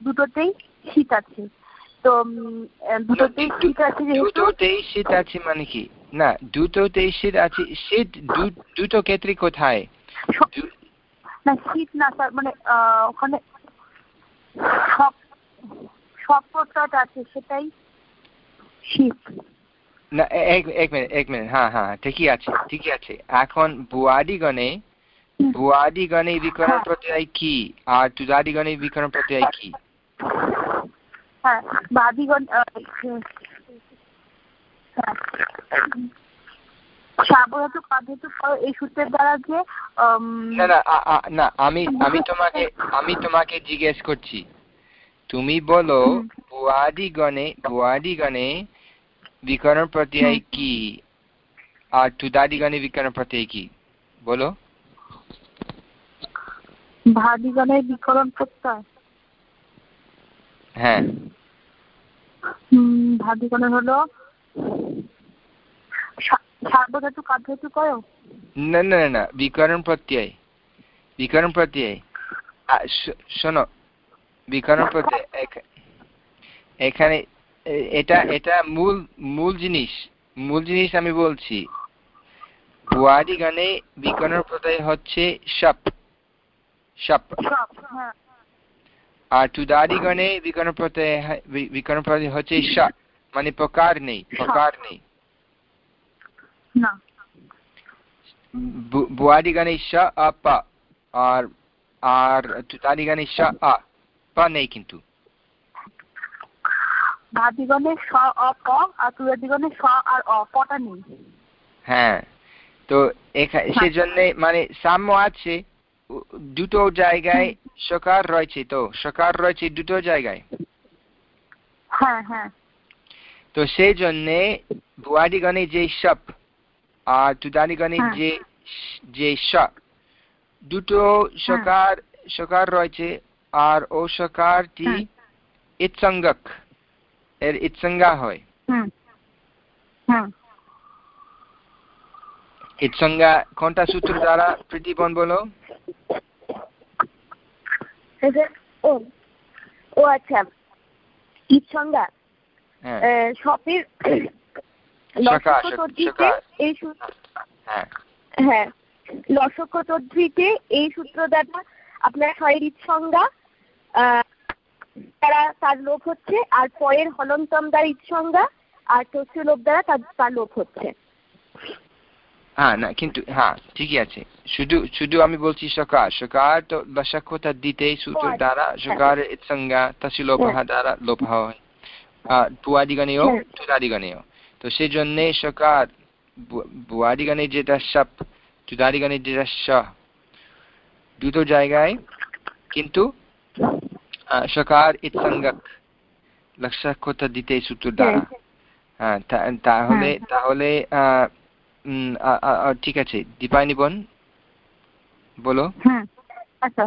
দুটোতেই শীত আছে। তো দুটোতেই শীত আছে দুটোতেই শীত আছে মানে কি? না দুটোতেই শীত আছে শীত দুটো ক্ষেত্রে কোথায়? না শীত না স্যার মানে ওখানে আছে সেটাই শীত। না এক এক মিনিট এক মিনিট হ্যাঁ হ্যাঁ ঠিকই আছে ঠিকই আছে। এখন বুয়াদিগণে বুয়াদিগণে বিকরণ হ্যাঁ। প্রত্যয় কি? আর তুদাদিগণে বিকরণ প্রত্যয় কি? হ্যাঁ বাদিগণ আমি আমি তোমাকে আমি তোমাকে জিজ্ঞেস করছি। তুমি বলো হুম। বুয়াদিগণে বুয়াদিগণে বিকরণ প্রত্যয় কি? আর তুদাদিগণে বিকরণ প্রত্যয় কি? বলো। ভাদিগণের বিকরণ প্রত্যয়? হ্যাঁ। হলো সা- সার্বধাতু কাধাতু কয়? না না না, বিকরণ প্রত্যয়। বিকরণ প্রত্যয়। শোনো বিকরণ প্রত্যয় এখানে এটা এটা মূল মূল জিনিস মূল জিনিস আমি বলছি। বুয়াদি গানে বিকরণ প্রত্যয় হচ্ছে সপ। সপ হ্যাঁ। আর তুদারি গণে বিকরণ প্রত্যয় বিকরণ প্রত্যয় হচ্ছে স মানে প্রকার নেই প্রকার নেই। না। বু- বুয়াদি গানে স আ প। আর আর স আ। প নেই কিন্তু। স অ প আর স আর অ পটা নেই। হ্যাঁ। তো এখা- সেজন্য মানে সাম্য আছে দুটো জায়গায় সকার রয়েছে তো সকার রয়েছে দুটো জায়গায়? হ্যাঁ হ্যাঁ। তো সেই জন্যে বুয়াদিগণে যে সপ আর তুদাদিগণে হ্যাঁ। যে যে স দুটো সকার সকার রয়েছে আর ও সকারটি। ইৎসঙ্গক এর ইৎসঙ্গা হয়। ইৎসঙ্গা কোনটা সূত্র দ্বারা প্রীতিপন বলো? ও ও আচ্ছা ঈদ সংজ্ঞা হ্যাঁ। সপের। এই সূত্র হ্যাঁ। হ্যাঁ লসক এই সূত্র দ্বারা আপনার হয় ঈদ সংজ্ঞা আহ, তারা তার লোভ হচ্ছে আর পয়ের হলন্তম দ্বারা ঈদ সংজ্ঞা আর তস্য লোভ দ্বারা তার লোভ হচ্ছে। হ্যাঁ না কিন্তু হ্যাঁ ঠিকই আছে শুধু শুধু আমি বলছি সকার সকার তো লসাক্ষতা দিতে সূত্র আচ্ছা। দ্বারা সকার ইৎসঙ্গা তসি লোপহা দ্বারা লোপ হয় হ্যাঁ। তুদাদিগণেও তো সেই জন্য সকার বু- বুয়াদিগণে যেটা সাপ তুদাদিগণে যেটা স দুটো জায়গায় কিন্তু সকার ইৎসঙ্গক লসাক্ষতা দিতে সূত্র দ্বারা হ্যাঁ তাহলে হ্যাঁ। তাহলে আহ, ঠিক আছে। দীপায়নি বোন বলো। আচ্ছা।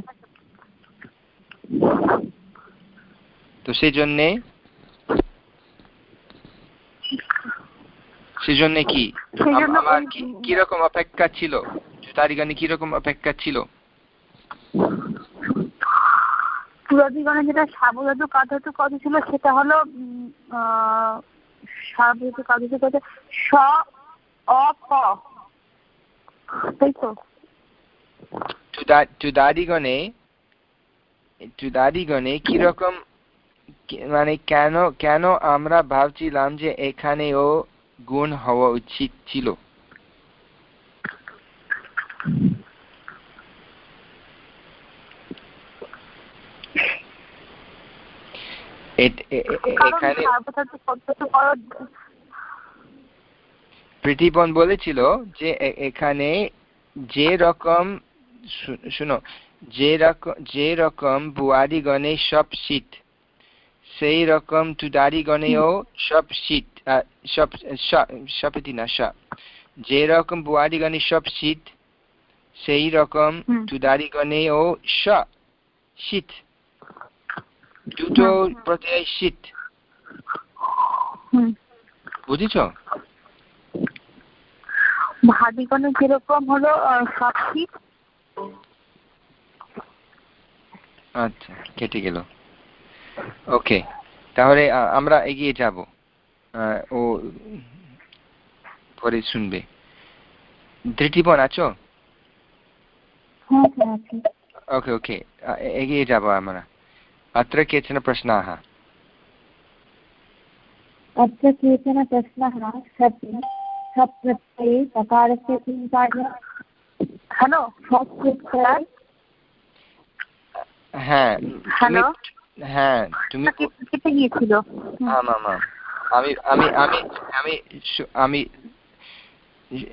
তো সেই জন্যে সেই জন্যে কি? আমার কীরকম অপেক্ষা ছিল? তারিগানে কীরকম অপেক্ষা ছিল? তুলাদিগণে যেটা সাবধাতু কাধাতু কত ছিল সেটা হলো আহ, সাবধাতু কাধাতু কত স তুদাদিগণে তুদাদিগণে কীরকম মানে কেন কেন আমরা ভাবছিলাম যে এখানেও গুণ হওয়া উচিত ছিল? এখানে প্রীতিপন বলেছিল যে এখানে যে রকম শুনো যে রকম যে রকম বুয়াদিগণে সব শীত সেই রকম তুদারিগণেও সব শীত সব সপতি না স যেরকম বুয়াদিগণে সব শীত সেই রকম ও স শীত। দুটো প্রত্যয় শীত। বুঝেছ? ভাদিগণে যেরকম হলো সব শীত আচ্ছা কেটে গেল ওকে তাহলে আমরা এগিয়ে যাব ও পরে শুনবে ধৃতিবন আছো ओके ओके एगे जावामः अत्र केचन प्रश्नाः अत्र केचन प्रश्नाः सति सप्रत्यये सकारस्य किं कार्यं हलो सप्रत्यय হ্যাঁ হ্যালো হ্যাঁ তুমি কেটে গিয়েছিল আমি আমি আমি আমি আমি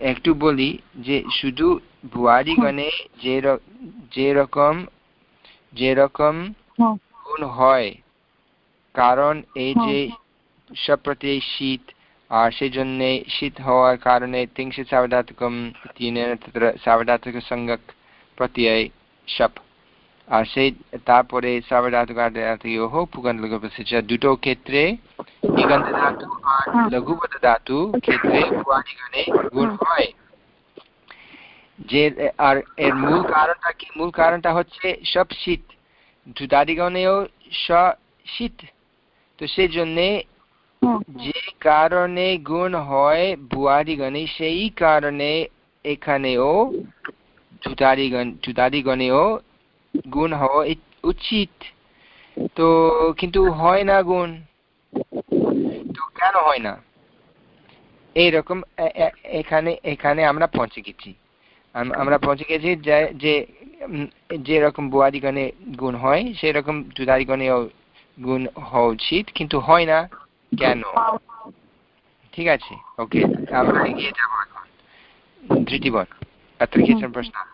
একটু বলি যে শুধু ভুয়ারিগণে যে যেরকম যেরকম গুণ হয় কারণ এই যে সপ্রত্যয় শীত আর সেই জন্য শীত হওয়ার কারণে তিংশে সাবধাতকম তিনের তত্র সাবধাতক সংজ্ঞক প্রত্যয় সপ আর সেই তারপরে চ দুটো ক্ষেত্রে আর লঘুপদ ধাতু ক্ষেত্রে গুণ হয়। যে আর এর মূল কারণটা কি? মূল কারণটা হচ্ছে সব শীত। ধুতাদিগণেও শীত। তো সেই জন্যে যে কারণে গুণ হয় ভুয়াদিগণে সেই কারণে এখানেও ধুতাদিগণ ধুতাদিগণেও গুণ হওয়া উচিত। তো কিন্তু হয় না গুণ। তো কেন হয় না? এইরকম এখানে এখানে আমরা পৌঁছে গেছি। আমরা পৌঁছে গেছি যে যেরকম বুয়ারি গণে গুণ হয়, সেরকম দুদাদিগণেও গুণ হওয়া উচিত। কিন্তু হয় না। কেন ঠিক আছে ওকে আমরা এগিয়ে যাবো এখন ধৃতিবন अत्र केचन प्रश्नाः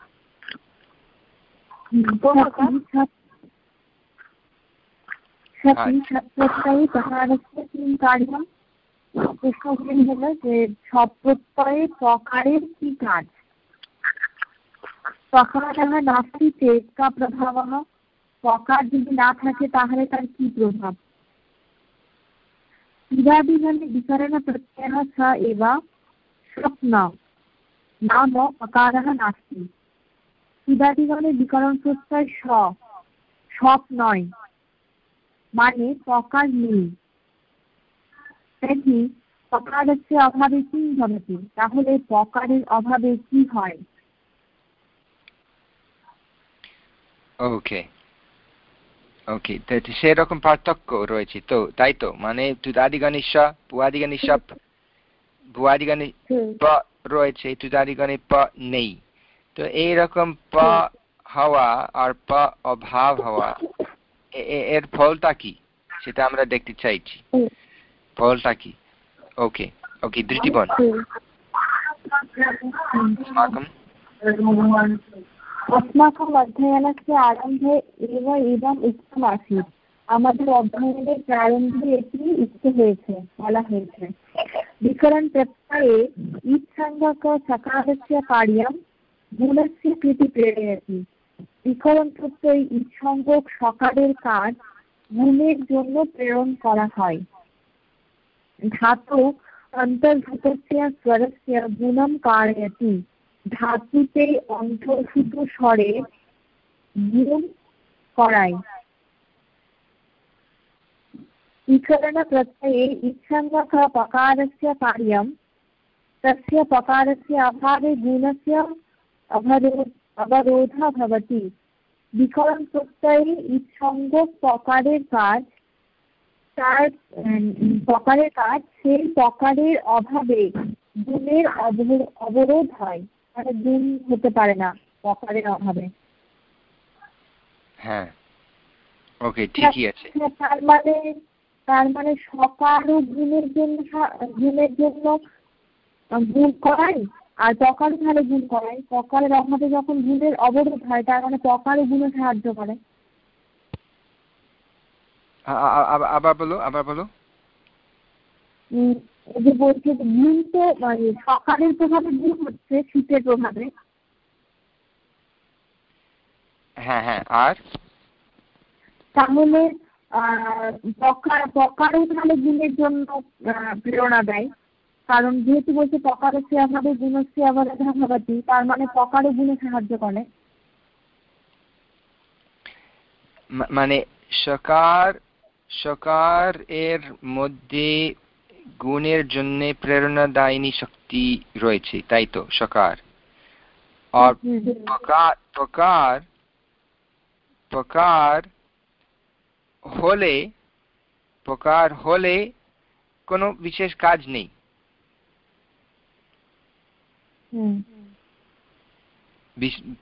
প্রশ্ন হলো যে সব প্রত্যয়ে প্রকারের কি কাজ প্রকারः নাস্তি চেত কা প্রভাবः প্রকার যদি না থাকে তাহলে তার কি প্রভাব क्रीडादिगणे विकरणप्रत्ययः स एव स्वप्न नाम अकारः नास्ति ক্রীড়াদিগণে বিকরণ প্রত্যয় স সব নয় মানে পকার নেই দেখি পকার হচ্ছে অভাবে কি ঘটে তাহলে প্রকারের অভাবে কি হয় ওকে ওকে সেরকম পার্থক্য রয়েছে। তো তাই তো মানে তুদাদিগণে স পুয়াদিগণে সপ ভুয়াদিগণে প রয়েছে তুদাদিগণে প নেই। তো এইরকম প হওয়া আর প অভাব হওয়া এর ফলটা কি? সেটা আমরা দেখতে চাইছি। ফলটা কি? ওকে ওকে দৃষ্টিবন अस्माकम् अध्ययनस्य आरम्भे एव इदम् उक्तमासीत् আমাদের অধ্যয়নের প্রারম্ভে এটি ইচ্ছে হয়েছে, বলা হয়েছে। বিকরণ প্রত্যয়ে ইৎসঙ্গক সকারস্য কার্যম মূলস্য কৃতি প্রেরয়তি। বিকরণ প্রত্যয় ইৎসঙ্গক সকারের কাজ মূলের জন্য প্রেরণ করা হয়। ধাতু অন্তর্ভূতস্য স্বরস্য গুণম কারয়তি। ধাতুতে অন্তর্ভূত স্বরে গুণ করায় विकरणप्रत्यये इत्सङ्गः पकारस्य कार्यं तस्य पकारस्य अभावे गुणस्य अवरोध अवरोधः भवति বিকরণ প্রত্যয়ে ইৎসঙ্গ প্রকারের কাজ তার প্রকারের কাজ সেই প্রকারের অভাবে গুণের অবরোধ হয় মানে গুণ হতে পারে না প্রকারের অভাবে হ্যাঁ। ওকে ঠিকই আছে। তার মানে তার মানে ও গুণের জন্য গুণের জন্য করাই আর প্রকার তাহলে গুণ করাই। প্রকারের অভাবে যখন গুণের অবরোধ হয় তার মানে প্রকারও গুণে সাহায্য করে। আবার বলো আবার বলো। যে বলছে গুণ তো মানে সকালের প্রভাবে গুণ হচ্ছে শীতের প্রভাবে। হ্যাঁ হ্যাঁ আর? তাহলে পকার পকারও তাহলে গুণের জন্য প্রেরণা দেয়। কারণ যেহেতু বলছে পকারের সেভাবে গুণের সেভাবে ভাবাতি তার মানে পকারও গুণে সাহায্য করে। মানে সকার সকার এর মধ্যে গুণের জন্য প্রেরণাদায়িনী শক্তি রয়েছে তাই তো? সকার। আর প্রকার প্রকার হলে প্রকার হলে কোনো বিশেষ কাজ নেই।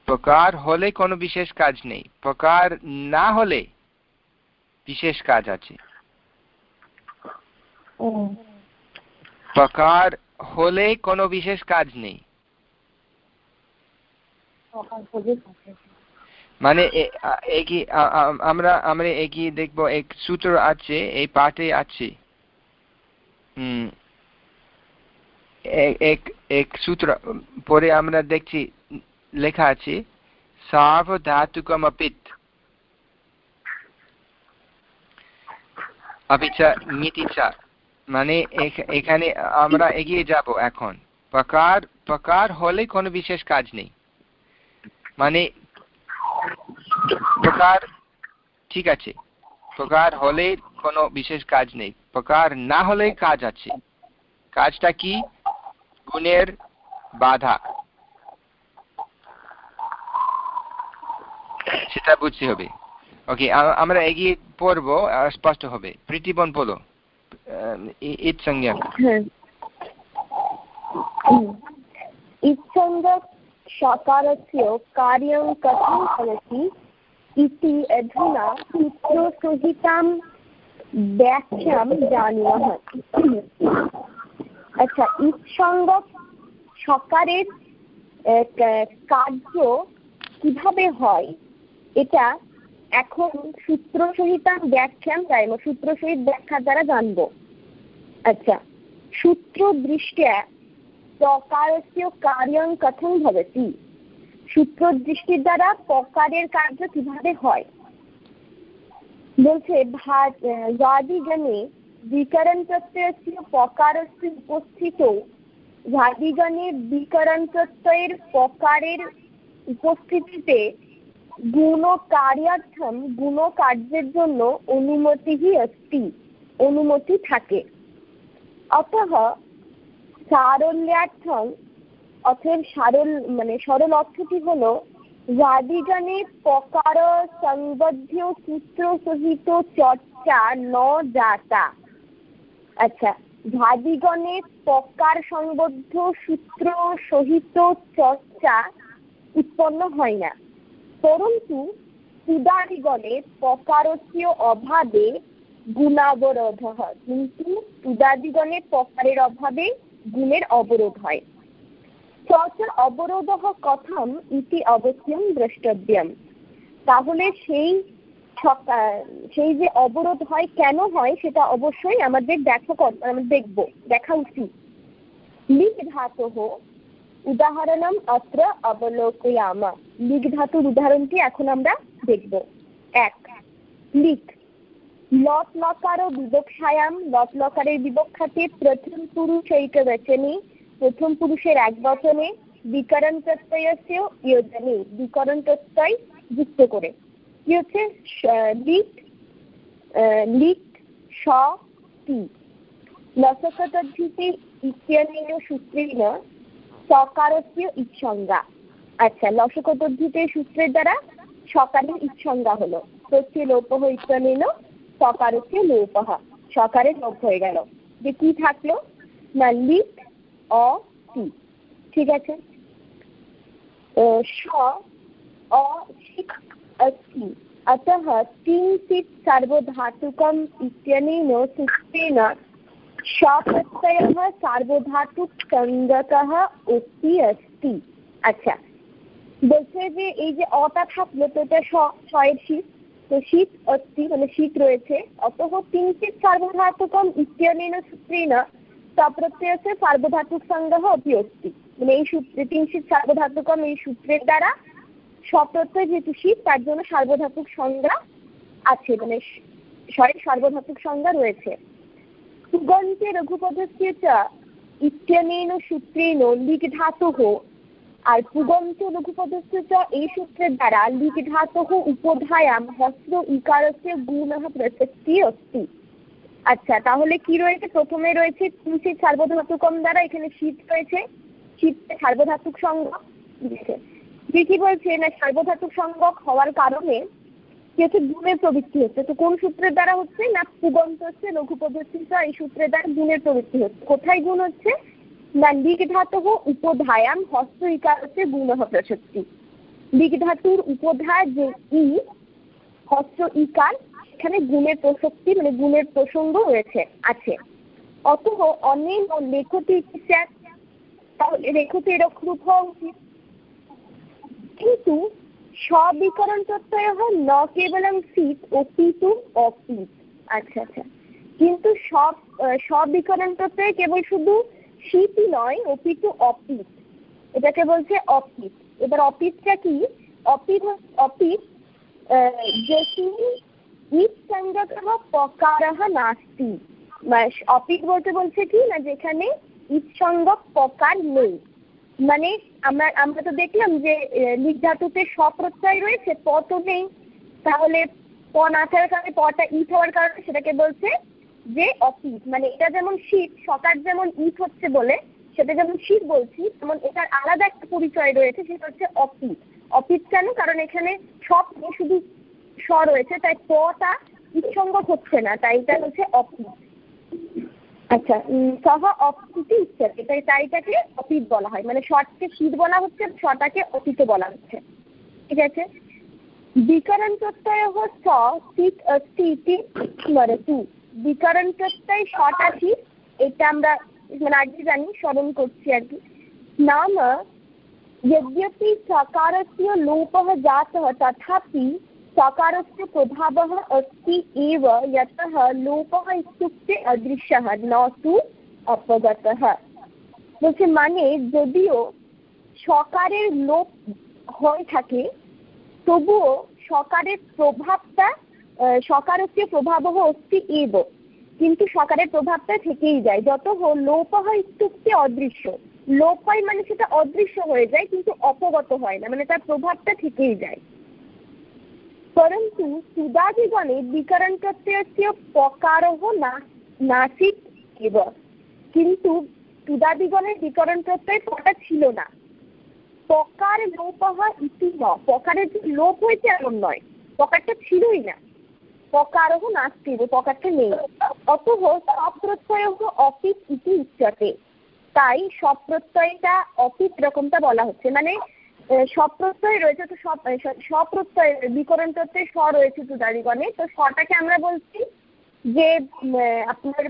প্রকার হলে কোনো বিশেষ কাজ নেই। প্রকার না হলে বিশেষ কাজ আছে। প্রকার হলে কোনো বিশেষ কাজ নেই। মানে আমরা আমরা এগিয়ে দেখব এক সূত্র আছে এই পাঠে আছে। এক এক সূত্র পরে আমরা দেখছি লেখা আছে সার্বধাতুকমপিত আপি চ নীতি চ। মানে এখানে আমরা এগিয়ে যাব এখন। প্রকার প্রকার হলে কোনো বিশেষ কাজ নেই। মানে প্রকার, ঠিক আছে। প্রকার হলে কোনো বিশেষ কাজ নেই। প্রকার না হলে কাজ আছে। কাজটা কি? গুণের বাধা। সেটা বুঝতে হবে। ওকে আমরা এগিয়ে পড়ব স্পষ্ট হবে। প্রীতিবন, বলো। ইৎসংজ্ঞা इत्सङ्गः सकारस्य कार्यं कथं भवति इति अधुना सूत्रसहितां व्याख्यां जानीमः আচ্ছা ইৎসঙ্গ সকারের কার্য কিভাবে হয় এটা এখন সূত্র সহিতাম ব্যাখ্যাম যাইম সূত্র সহিত ব্যাখ্যা দ্বারা জানব। আচ্ছা সূত্র দৃষ্ট্যা প্রকারস্য কার্যং কথন ভবতি। সূত্র দৃষ্টির দ্বারা প্রকারের কার্য কীভাবে হয়? বলছে ভাদিগণে বিকরণ প্রত্যয় প্রকারস্য উপস্থিত ভাদিগণে বিকরণ প্রত্যয়ের প্রকারের উপস্থিতিতে গুণ কার্যার্থম গুণ কার্যের জন্য অনুমতি অস্তি, অনুমতি থাকে। অতঃ সারল্যার্থম অথব সারল মানে সরল অর্থটি হলো রাদিগণে প্রকার সংবদ্ধ সূত্র সহিত চর্চা ন যাতা আচ্ছা ভাদিগণে প্রকার সংবদ্ধ সূত্র সহিত চর্চা উৎপন্ন হয় না। পরন্তু সুদাদিগণে প্রকারস্য অভাবে গুণাবরোধ হয়। কিন্তু সুদাদিগণে প্রকারের অভাবে গুণের অবরোধ হয়। চর্চা অবরোধ কথম ইতি অবশ্যম দ্রষ্টব্যম। তাহলে সেই সেই যে অবরোধ হয়, কেন হয় সেটা অবশ্যই আমাদের দেখা দেখব, দেখা উচিত। লিখ ধাতু উদাহরণম অত্র অবলোকয়ামা। লিখ ধাতুর উদাহরণটি এখন আমরা দেখব। এক লিখ লট লকার ও বিবক্ষায়াম। লট লকারের বিবক্ষাতে প্রথম পুরুষ ঐকবচনে প্রথম পুরুষের এক বচনে বিকরণ প্রত্যয়স্য ইয়োজনে। বিকরণ প্রত্যয় যুক্ত করে। কি হচ্ছে? লিট লিট স, টি। লসকতদ্ধিতে ইত্যনেন সূত্রেণ সকারস্য ইৎসংজ্ঞা আচ্ছা লসকতদ্ধিতে সূত্রের দ্বারা সকারের ইৎসংজ্ঞা হলো প্রত্যয় লোপ ইত্যনেন সকারস্য লোপহ সকারের লোপ হয়ে গেল যে কি থাকলো না লিট অ টি ঠিক আছে স অ শিখ अस्ति अतः किञ्चित् सार्वधातुकम् इत्यनेन सूत्रेण शाकप्रत्ययः सार्वधातुकसङ्गकः उक्ति अस्ति। আচ্ছা বলছে যে এই যে অটা থাকল তো এটা ছয়ের শীত, তো শীত অস্তি মানে শীত রয়েছে অতহ কিঞ্চিত সার্বধাতুকম ইত্যনেন সূত্রেণ সপ্রত্যয়সে সার্বধাতুক সংগ্রহ অতি অস্তি মানে এই সূত্রে কিঞ্চিত সার্বধাতুকম এই সূত্রের দ্বারা সপ্রত্যয় যেহেতু শীত, তার জন্য সার্বধাতুক সংজ্ঞা আছে মানে ছয়ের সার্বধাতুক সংজ্ঞা রয়েছে। রঘুপদস্য চ ইত্যনেন সূত্রেণ লিক ধাতুঃ আর পুগন্ত লঘুপদস্য চ এই সূত্রের দ্বারা লিক ধাতুঃ উপধায়াম হস্র ইকারস্য গুণঃ প্রসক্তি অস্তি। আচ্ছা তাহলে কি রয়েছে? প্রথমে রয়েছে তুলসী সার্বধাতুকম দ্বারা, এখানে শীত রয়েছে। শীত সার্বধাতুক সংজ্ঞক কি বলছে? না, সার্বধাতুক সংজ্ঞক হওয়ার কারণে যেহেতু গুণের প্রবৃত্তি হচ্ছে। তো কোন সূত্রের দ্বারা হচ্ছে? না পুগন্ত হচ্ছে লঘু পদ্ধতিটা এই সূত্রের দ্বারা গুণের প্রবৃত্তি হচ্ছে। কোথায় গুণ হচ্ছে? না লিগ ধাতু উপধায়াম হস্ত ইকার হচ্ছে গুণ প্রসক্তি লিগ ধাতুর উপধায় যে ই হস্ত ইকার এখানে গুণের প্রসক্তি মানে গুণের প্রসঙ্গ রয়েছে, আছে। অতঃ অনেক লেখতি তাহলে লেখতি এরকম রূপ হওয়া উচিত। কিন্তু সবিকরণ প্রত্যয় হয় ন কেবলম শীত অপিতু অপিত। আচ্ছা আচ্ছা। কিন্তু সব সবিকরণ প্রত্যয় কেবল শুধু শীতই নয় অপিতু অপিত। এটাকে বলছে অপিত। এবার অপিতটা কি? অপিত অপিত যস্মিন ইট সংজ্ঞক পকারহ নাস্তি। অপিত বলতে বলছে কি? না যেখানে ইট সংজ্ঞক পকার নেই। মানে আমরা আমরা তো দেখলাম যে লিক ধাতুতে স্বপ্রত্যয় রয়েছে প তো নেই। তাহলে প না থাকার কারণে পটা ইট হওয়ার কারণে সেটাকে বলছে যে অপিট মানে এটা যেমন শীত, সকার যেমন ইট হচ্ছে বলে, সেটা যেমন শীত বলছি, তেমন এটার আলাদা একটা পরিচয় রয়েছে, সেটা হচ্ছে অপিট অপিট কেন? কারণ এখানে সব শুধু স রয়েছে, তাই পটা ইৎসঙ্গক হচ্ছে না, তাই এটা হচ্ছে অপিট আচ্ছা সহ অপিতি ইচ্ছাতে তাই তাইটাকে অপিত বলা হয় মানে শর্টকে শীত বলা হচ্ছে শটাকে অপিত বলা হচ্ছে ঠিক আছে বিকরণ প্রত্যয় স শীত স্থিতি মানে টু বিকরণ প্রত্যয় শট আছি এটা আমরা মানে আগে জানি স্মরণ করছি আর কি নাম यद्यपि सकारस्य लोपः जातः तथापि सकारस्य प्रभावः अस्ति एव यतः लोपः इत्युक्ते अदृश्यः न तु অপগতः বলছে মানে যদিও সকারের লোপ হয়ে থাকে তবুও সকারের প্রভাবটা সকারস্য প্রভাবহ অস্তি এব কিন্তু সকারের প্রভাবটা থেকেই যায় যত লোপ হয় ইত্যুক্তি অদৃশ্য লোপ হয় মানে সেটা অদৃশ্য হয়ে যায় কিন্তু অপগত হয় না মানে তার প্রভাবটা থেকেই যায় परन्तु सुदादिगणे विकरण प्रत्ययस्य पकारः ना নাসিক এব কিন্তু সুদাদিগণের বিকরণ প্রত্যয় পটা ছিল না পকার লোপহ ইতি ন পকারের যে লোপ হয়েছে এমন নয় পকারটা ছিলই না পকারহ নাস্তি পকারটা নেই অতহ সপ্রত্যয় অপিত ইতি উচ্চতে তাই সপ্রত্যয়টা অপিত রকমটা বলা হচ্ছে মানে সপ্রত্যয় রয়েছে তো সব সপ্রত্যয় বিকরণ প্রত্যয় স রয়েছে তুদারিগণে তো সটাকে আমরা বলছি যে আপনার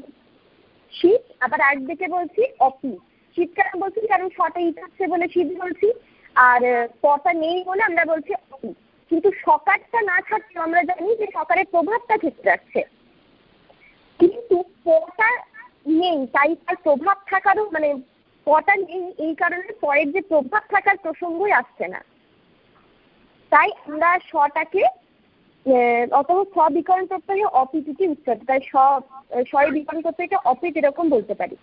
শীত, আবার একদিকে বলছি অপি। শীত কেন বলছি কারণ সটা ইট আছে বলে শীত বলছি, আর পটা নেই বলে আমরা বলছি অপি। কিন্তু সকারটা না থাকলেও আমরা জানি যে সকারের প্রভাবটা ঠিক যাচ্ছে কিন্তু পটা নেই, তাই তার প্রভাব থাকারও মানে পটা নেই এই কারণে পয়ের যে প্রভাব থাকার প্রসঙ্গই আসছে না। তাই আমরা স্বটাকে অথবা স্ববিকরণ প্রত্যয় অপিতিটি উচ্চতে তাই স্বয় বিকরণ প্রত্যয়টা অপিত এরকম বলতে পারি।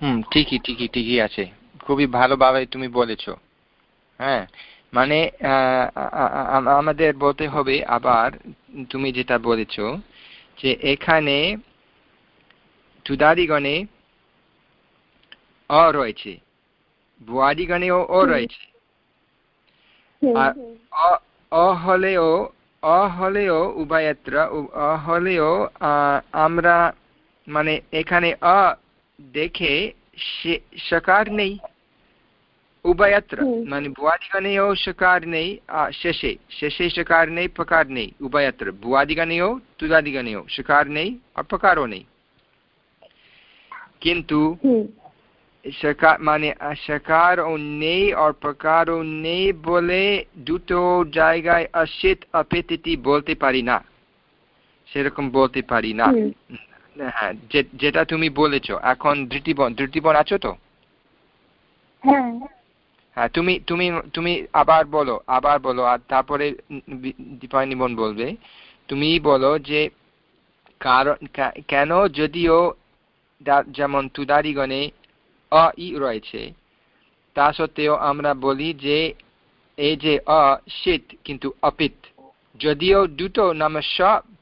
হুম, ঠিকই ঠিকই ঠিকই আছে। খুবই ভালোভাবে তুমি বলেছ। হ্যাঁ মানে আমাদের বলতে হবে আবার তুমি যেটা বলেছ, যে এখানে তুদাদিগণে অ রয়েছে ভুয়াদিগণেও অ রয়েছে আর অ হলেও অ হলেও উভয়ত্র অ হলেও আমরা মানে এখানে অ দেখে সকার নেই। উভয়ত্র মানে ভুয়াদিগণেও সকার নেই শেষে শেষে সকার নেই প্রকার নেই উভয়ত্র। ভুয়াদিগণেও তুদাদিগণেও সকার নেই আর প্রকারও নেই। কিন্তু মানে ও নেই আর ও নেই বলে দুটো জায়গায় অসিত অপিতিটি বলতে পারি না সেরকম বলতে পারি না হ্যাঁ যেটা তুমি বলেছ এখন ধৃতিবন ধৃতিবন আছো তো হ্যাঁ। হ্যাঁ তুমি তুমি তুমি আবার বলো আবার বলো আর তারপরে দীপায়নি বোন বলবে তুমি বলো যে কারণ কেন যদিও যেমন তুদারিগণে অ ই রয়েছে। তা সত্ত্বেও আমরা বলি যে এই যে অ শীত কিন্তু অপিত। যদিও দুটো নাম স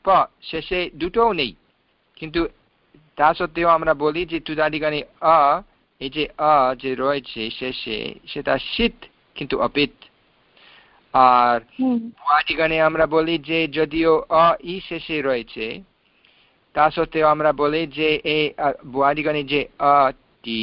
প শেষে দুটোও নেই। কিন্তু তা সত্ত্বেও আমরা বলি যে তুদারিগণে অ এই যে অ যে রয়েছে শেষে সেটা শীত কিন্তু অপিত। আর ভুয়াদিগণে আমরা বলি যে যদিও অ ই শেষে রয়েছে তা সত্ত্বেও আমরা বলি যে এই ভুয়াদিগণে যে অটি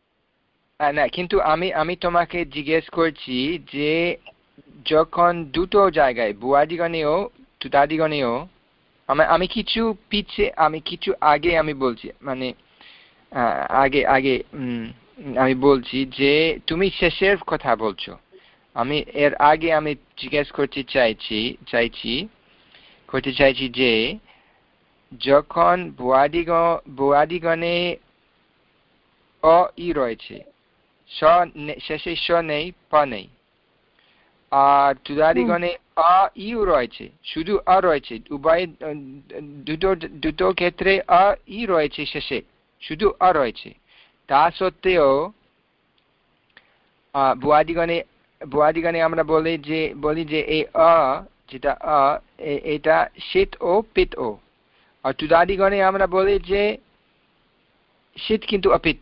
না, কিন্তু আমি আমি তোমাকে জিজ্ঞেস করছি যে যখন দুটো জায়গায়, বুয়াদিগণেও তুতাদিগণেও আমি আমি কিছু পিছে, আমি কিছু আগে আমি বলছি মানে আগে আগে আমি বলছি যে তুমি শেষের কথা বলছো। আমি এর আগে আমি জিজ্ঞেস করতে চাইছি চাইছি, করতে চাইছি যে যখন বুয়াদিগণ বুয়াদিগণে অ ই রয়েছে শেষে স নেই প নেই আর তুদারিগণে আ ইউ রয়েছে শুধু আ রয়েছে। উভয় দুটো দুটো ক্ষেত্রে আ ই রয়েছে শেষে শুধু আ রয়েছে। তা সত্ত্বেও বুয়াদিগণে বুয়াদিগণে আমরা বলি যে বলি যে এই অ যেটা অ এটা শীত ও পিত ও। আর তুদাদিগণে আমরা বলি যে শীত কিন্তু অপিত।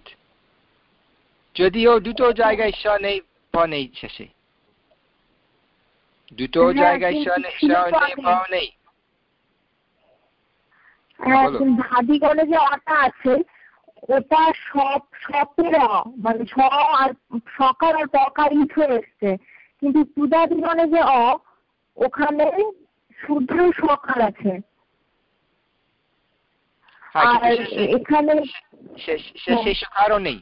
যদিও দুটো জায়গায় স নেই প নেই শেষে। দুটো জায়গায় স নেই প নেই ভাদিগণে যে অটা আছে ওটা সব সপের মানে স আর সকার আর পকার ইট হয়ে এসছে। কিন্তু যে অ ওখানে শুদ্ধ সকার আছে। আর এখানে শেষে সকারও নেই।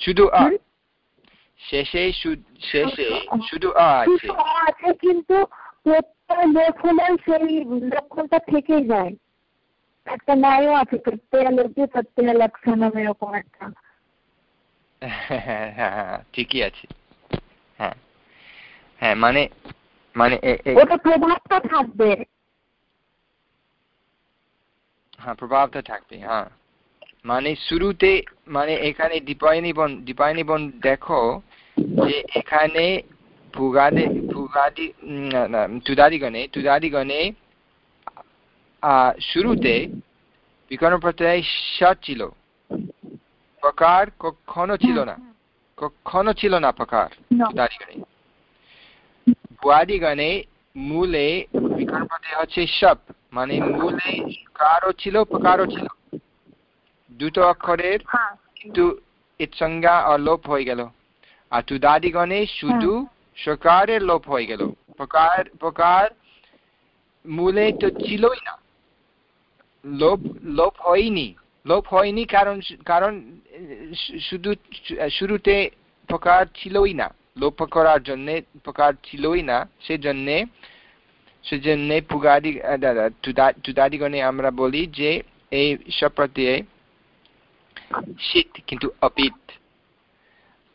শুধু আ। শেষে শেষে শুধু আ আছে। আছে কিন্তু প্রত্যয় লোক সেই লক্ষণটা থেকেই যায়। একটা ন্যায়ও আছে প্রত্যয় লোকে প্রত্যয় লক্ষণম এরকম একটা। হ্যাঁ হ্যাঁ ঠিকই আছে। হ্যাঁ হ্যাঁ মানে মানে ওটা প্রভাবটা থাকবে। হ্যাঁ প্রভাবটা থাকবে হ্যাঁ। মানে শুরুতে মানে এখানে দীপায়নি বন দীপায়নি বন দেখো যে এখানে ভুগাদে ভুগাদি তুদাদিগণে তুদাদিগণে শুরুতে বিকর্ণ প্রত্যয় স ছিল। প্রকার কখনো ছিল না। কখনো ছিল না প্রকার তুদাদিগণে। ভুয়াদিগণে মূলে বিকর্ণ প্রত্যয় হচ্ছে সব মানে মূলে কারও ছিল প্রকারও ছিল। দুটো অক্ষরের কিন্তু এর সংজ্ঞা অলোপ হয়ে গেল। আর তুদাদিগণে শুধু সকারের লোপ হয়ে গেল। প্রকার প্রকার মূলে তো ছিলই না। লোপ লোপ হয়নি। লোপ হয়নি কারণ কারণ শুধু শুরুতে প্রকার ছিলই না। লোপ করার জন্য প্রকার ছিলই না। সেজন্যে সেজন্যে পুগাদি তুদাদিগণে আমরা বলি যে এই সব প্রত্যয়ে শীত কিন্তু অপিত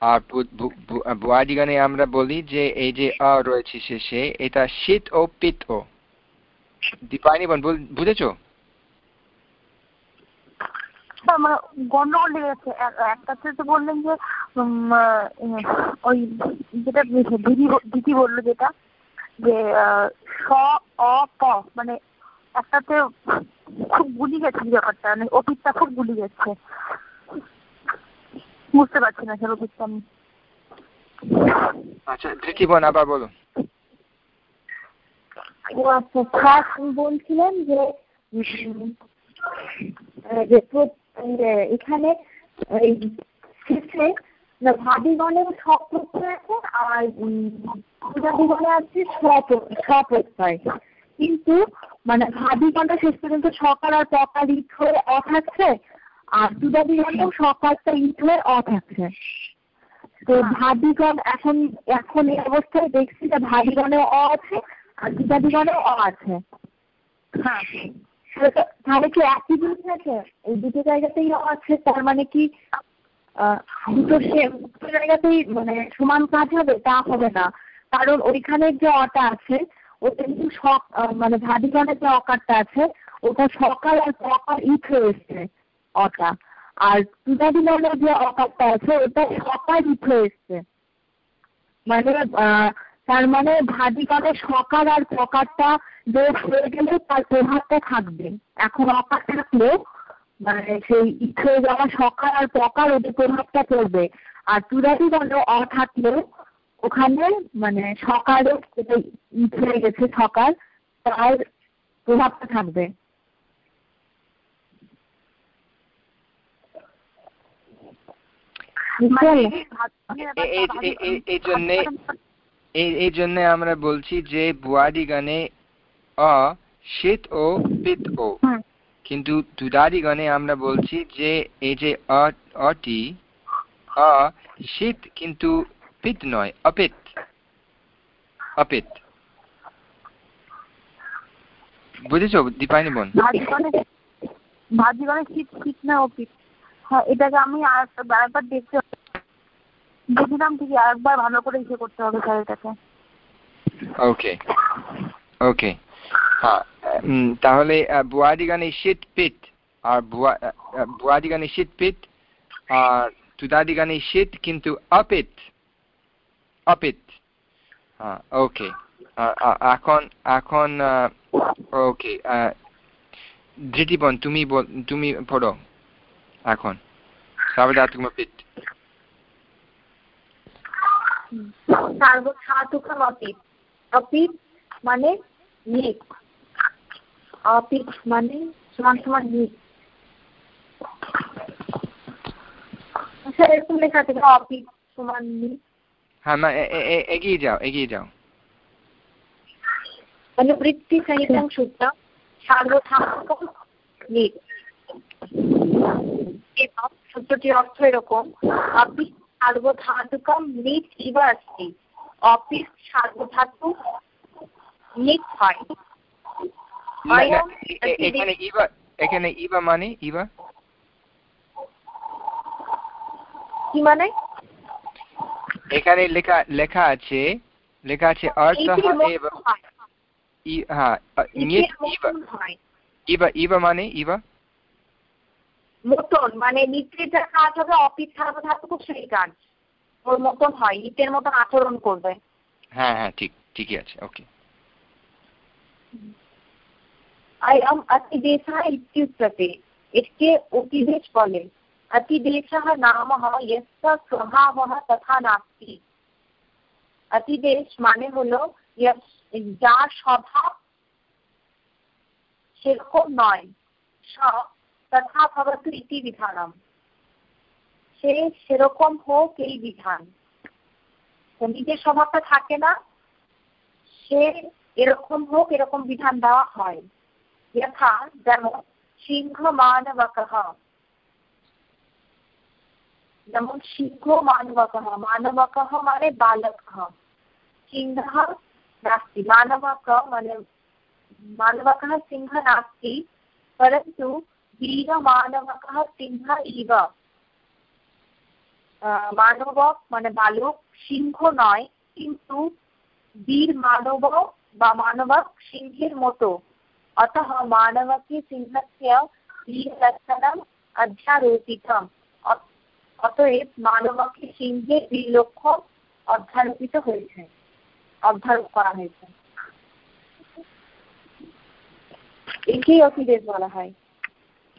আর বুয়াদিগণে আমরা বলি যে, এই যে অ রয়েছে শেষে, এটা শীত ও পিত ও। দীপায়নি বোন বুঝেছ? মানে একটাতে তো বললেন যে ওই যেটা দিদি বলল যেটা, যে স, অ, প মানে একটাতে খুব গুলি গেছে ব্যাপারটা মানে অপিতটা খুব গুলি গেছে। বুঝতে পারছি না সেরকম আমি। আচ্ছা ধৃতি বোন আবার বলো। ও আচ্ছা বলছিলেন যে যে এখানে শেষে ভাদিগণের সপ্রত্যয় আছে আর পূজাদিগণে আছে স্বপ্রত্যয় কিন্তু মানে ভাবিগণটা শেষ পর্যন্ত সকাল আর পকাল ইট হয়ে অ থাকছে আর পূজাদিগণেও সকালটা ইট হয়ে অ থাকছে তো ভাদিগণ এখন এখন এই অবস্থায় দেখছি যে ভাদিগণে অ আছে আর পূজাদিগণেও অ আছে। হ্যাঁ। তাহলে কি একই জিনিস আছে? এই দুটো জায়গাতেই অ আছে তার মানে কি দুটো সেম দুটো জায়গাতেই মানে সমান কাজ হবে তা হবে না। কারণ ওইখানে যে অটা আছে ওটা কিন্তু মানে ভাদিগণের যে অকারটা আছে ওটা সকাল আর সকাল ইট হয়ে এসছে। অটা। আর পূজাদিগণের যে অকারটা আছে, ওটা সকাল ইট হয়ে এসছে। মানে তার মানে ভাদিগণের সকাল আর প্রকারটা যোগ হয়ে গেলে তার প্রভাবটা থাকবে। এখন অকার থাকলেও মানে সেই ইচ্ছে যাওয়া সকাল আর প্রকার ওদের প্রভাবটা পড়বে। আর তুরাদিগণে অ থাকলেও ওখানে মানে ইট হয়ে গেছে সকাল, তার প্রভাবটা থাকবে। এই জন্য আমরা বলছি যে বুয়াদি গানে অ শীত ও পিত ও। কিন্তু দুদাদিগণে আমরা বলছি যে এই যে অটি অ শীত কিন্তু পিত নয় অপিত। অপিত। বুঝেছ দীপায়নি বোন? ভাজিগণে শীত শীত না অপিত? হ্যাঁ এটাকে আমি আরেকবার দেখতে বুঝলাম ঠিকই আরেকবার ভালো করে ইসে করতে হবে স্যার এটাকে। ওকে ওকে হ্যাঁ তাহলে বুয়াদিগানে শীত পিত, আর বুয়াদিগানে শীত পিত, আর তুদাদিগানে শীত, কিন্তু অপিত অপিত। হ্যাঁ ওকে এখন এখন ওকে ধৃতিবন, তুমি তুমি পড়ো। এখন। সাবধাতুকম পিত সার্বধাতুকম অপিত অপিত মানে নিক। অপিত মানে সমান সমান নিক। এরকম লেখা থাকে সমান নিক। হ্যাঁ এগিয়ে যাও এগিয়ে যাও। অনুবৃত্তি সহিতং সূত্রম সার্বধাতুকম নিক। এবং অর্থ এরকম অপি সার্বধাতুকম নিট ইব আসি অপি সার্বধাতু নিট হয়। এখানে ইবা মানে ইবা? কি মানে? এখানে লেখা লেখা আছে লেখা আছে অর্থ এব হ্যাঁ। ইবা ইবা মানে ইবা? মতন মানে নিচে যা কাজ হবে অফিস ছাড়া খুব সেই কাজ ওর মতন হয় ইটের মতন আচরণ করবে। হ্যাঁ হ্যাঁ ঠিক ঠিকই আছে ওকে আই অতিদেশ বলে। তথা নাস্তি অতিদেশ মানে হলো যা স্বভাব সেরকম নয়। তথা ভবতু ইতি বিধানম সে সেরকম হোক এই বিধান নিজের স্বভাবটা থাকে না সে এরকম হোক এরকম বিধান দেওয়া হয় यथा যেমন সিংহ মানবকः যেমন সিংহ মানবকः মানবকः মানে বালকः সিংহः नास्ति मानवक মানে मानवकः सिंह नास्ति परन्तु বীরমানবকः সিংহ ইব মানবক মানে বালক সিংহ নয় কিন্তু বীর মানব বা মানবক সিংহের মতো অতঃ মানবকে সিংহাম অধ্যারোপিত অতএব মানবকে সিংহের বীর লক্ষ্য অধ্যারোপিত হয়েছে অধ্যারোপ করা হয়েছে একেই অতিদেশ বলা হয়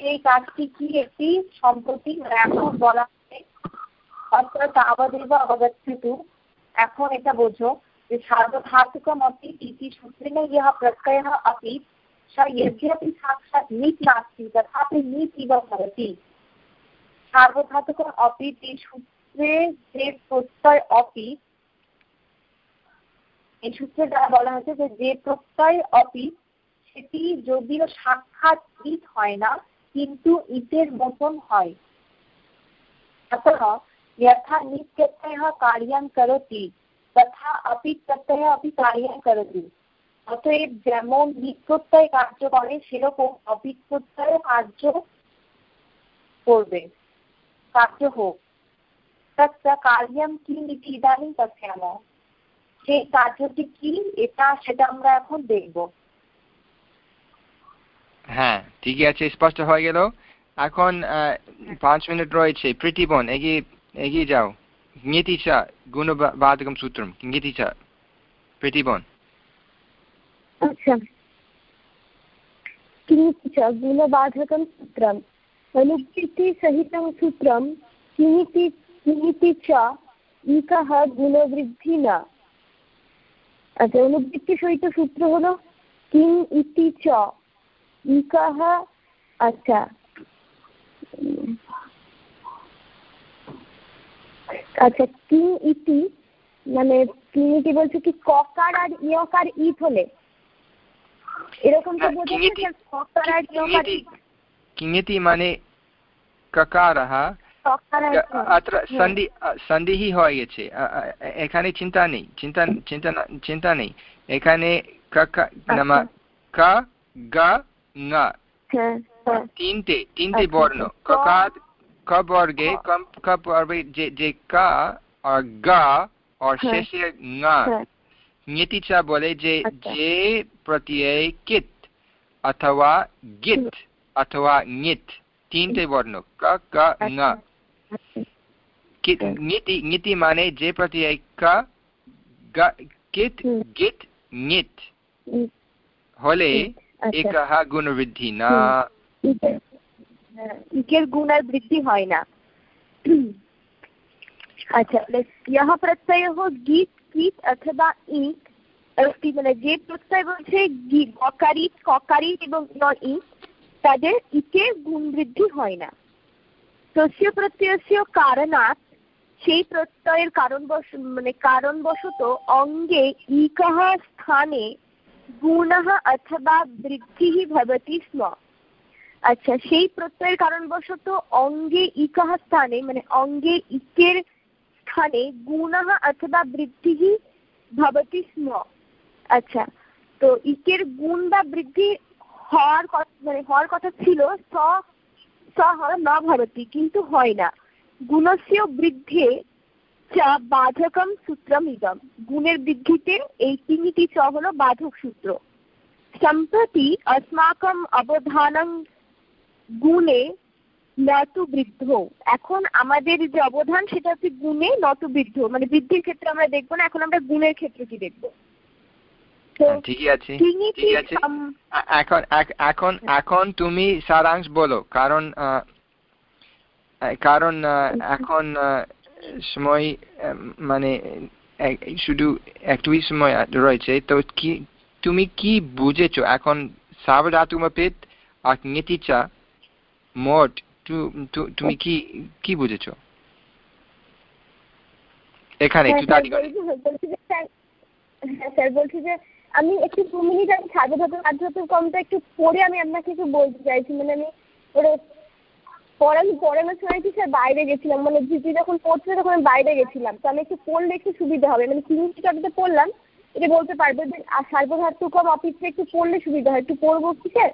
সেই কাজটি কি একটি সম্প্রতি এখন বলা হয় অত্র তাবদেব অবগচ্ছতু এখন এটা বোঝো যে সার্বধাতুকমপি ইতি সূত্রেণ ইহ প্রত্যয়ः अपि स यद्यपि साक्षात् नीत् नास्ति तथापि नीत् इव भवति সার্বধাতুকম অপি এই সূত্রে যে প্রত্যয় অপি এই সূত্রে দ্বারা বলা হয়েছে যে যে প্রত্যয় অপি সেটি যদিও সাক্ষাৎ ইট হয় না কিন্তু ইটের মতন হয় अतः यथा नीत् प्रत्ययः कार्यं करोति तथा अपि प्रत्ययः अपि कार्यं करोति অতএব যেমন নিত্যত্বয় কার্য করে সেরকম অভিজ্ঞতায় কার্য করবে কার্য হোক তত্র কার্যম কি নীতি ইদানিং তথ্যাম সেই কার্যটি কি এটা সেটা আমরা এখন দেখব হ্যাঁ ঠিকই আছে স্পষ্ট হয়ে গেল এখন পাঁচ মিনিট রয়েছে প্রীতিবন এগিয়ে এগিয়ে যাও জ্ঞেতি চ গুণবাদকম সূত্রম জ্ঞেতি চ প্রীতিবন अच्छा किमिति च गुणबाधकं सूत्रम् अनुवृत्तिसहितं सूत्रं किमिति किमिति च इकः गुणवृद्धि न আচ্ছা অনুবৃত্তি সহিত সূত্র হলো কিং ইতি চ ইকাহ আচ্ছা। আচ্ছা কিং ইতি মানে কিং ইতি বলছে কি ককার আর ইয়কার ইত হলে। এরকম তো হ্যাঁ, মানে ককার আর ইয়কার কিং ইতি মানে সন্ধি হয়ে গেছে। এখানে চিন্তা নেই চিন্তা চিন্তা চিন্তা নেই। এখানে ক ক আচ্ছা। ক গ ন। তিনটে তিনটে বর্ণ। ককার ক বর্গে ক। বর্গে যে যে ক আর গ আর শেষে ন। ঞিতিচা বলে যে যে প্রত্যয় কিত অথবা গিত অথবা ঙিত তিনটে বর্ণ। ক ক ন। ঙিতি ঙিতি মানে যে প্রত্যয় ক কিত গিত ঙিত হলে আচ্ছা। একহ গুণবৃদ্ধি না। ইকের গুণ আর বৃদ্ধি হয় না। আচ্ছা গীত কীট অথবা ইক মানে যে প্রত্যয় বলছে এবং ইক তাদের ইকে গুণ বৃদ্ধি হয় না। তস্য প্রত্যয়স্য কারণাত সেই প্রত্যয়ের কারণ মানে কারণবশত অঙ্গে ইকাহা স্থানে গুণः অথবা বৃদ্ধি ভবতি স্ম আচ্ছা সেই প্রত্যয়ের কারণবশত অঙ্গে ইকহ স্থানে মানে অঙ্গে ইকের স্থানে গুণः অথবা বৃদ্ধিः ভবতি স্ম আচ্ছা তো ইকের গুণ বা বৃদ্ধি হওয়ার মানে হওয়ার কথা ছিল স সহ ন ভবতি কিন্তু হয় না গুণস্য বৃদ্ধে চা বাধকম সূত্রমিদম গুণের বৃদ্ধিতে এই তিনটি চ হল বাধক সূত্র। সম্প্রতি অস্মাকম অবধানং গুণে নতু বৃদ্ধ। এখন আমাদের যে অবধান সেটা হচ্ছে গুণে নতু বৃদ্ধ। মানে বৃদ্ধির ক্ষেত্রে আমরা দেখব না এখন আমরা গুণের ক্ষেত্রে কি দেখব? হ্যাঁ, ঠিক আছে আছে। এখন এখন তুমি সারাংশ বলো কারণ কারণ আচ্ছা। এখন সময় মানে শুধু একটুই সময় রয়েছে। তো কি তুমি কি বুঝেছ? এখন সাবধাতুমপিত আর নীতিচা মোট তুমি কি কি বুঝেছ? এখানে স্যার বলছি যে আমি একটু দু মিনিট আমি কমটা একটু পড়ে আমি আপনাকে একটু বলতে চাইছি। মানে আমি ওরে পড়ানো পড়ানোর সময় কি স্যার বাইরে গেছিলাম মানে জিজি যখন পড়ছিল তখন আমি বাইরে গেছিলাম। তো আমি একটু পড়লে একটু সুবিধা হবে। মানে কিমিটিটা পড়লাম এটা বলতে পারবে যে আর সার্বধাতুক কম অফিসে একটু পড়লে সুবিধা হয়। একটু পড়ব কি স্যার?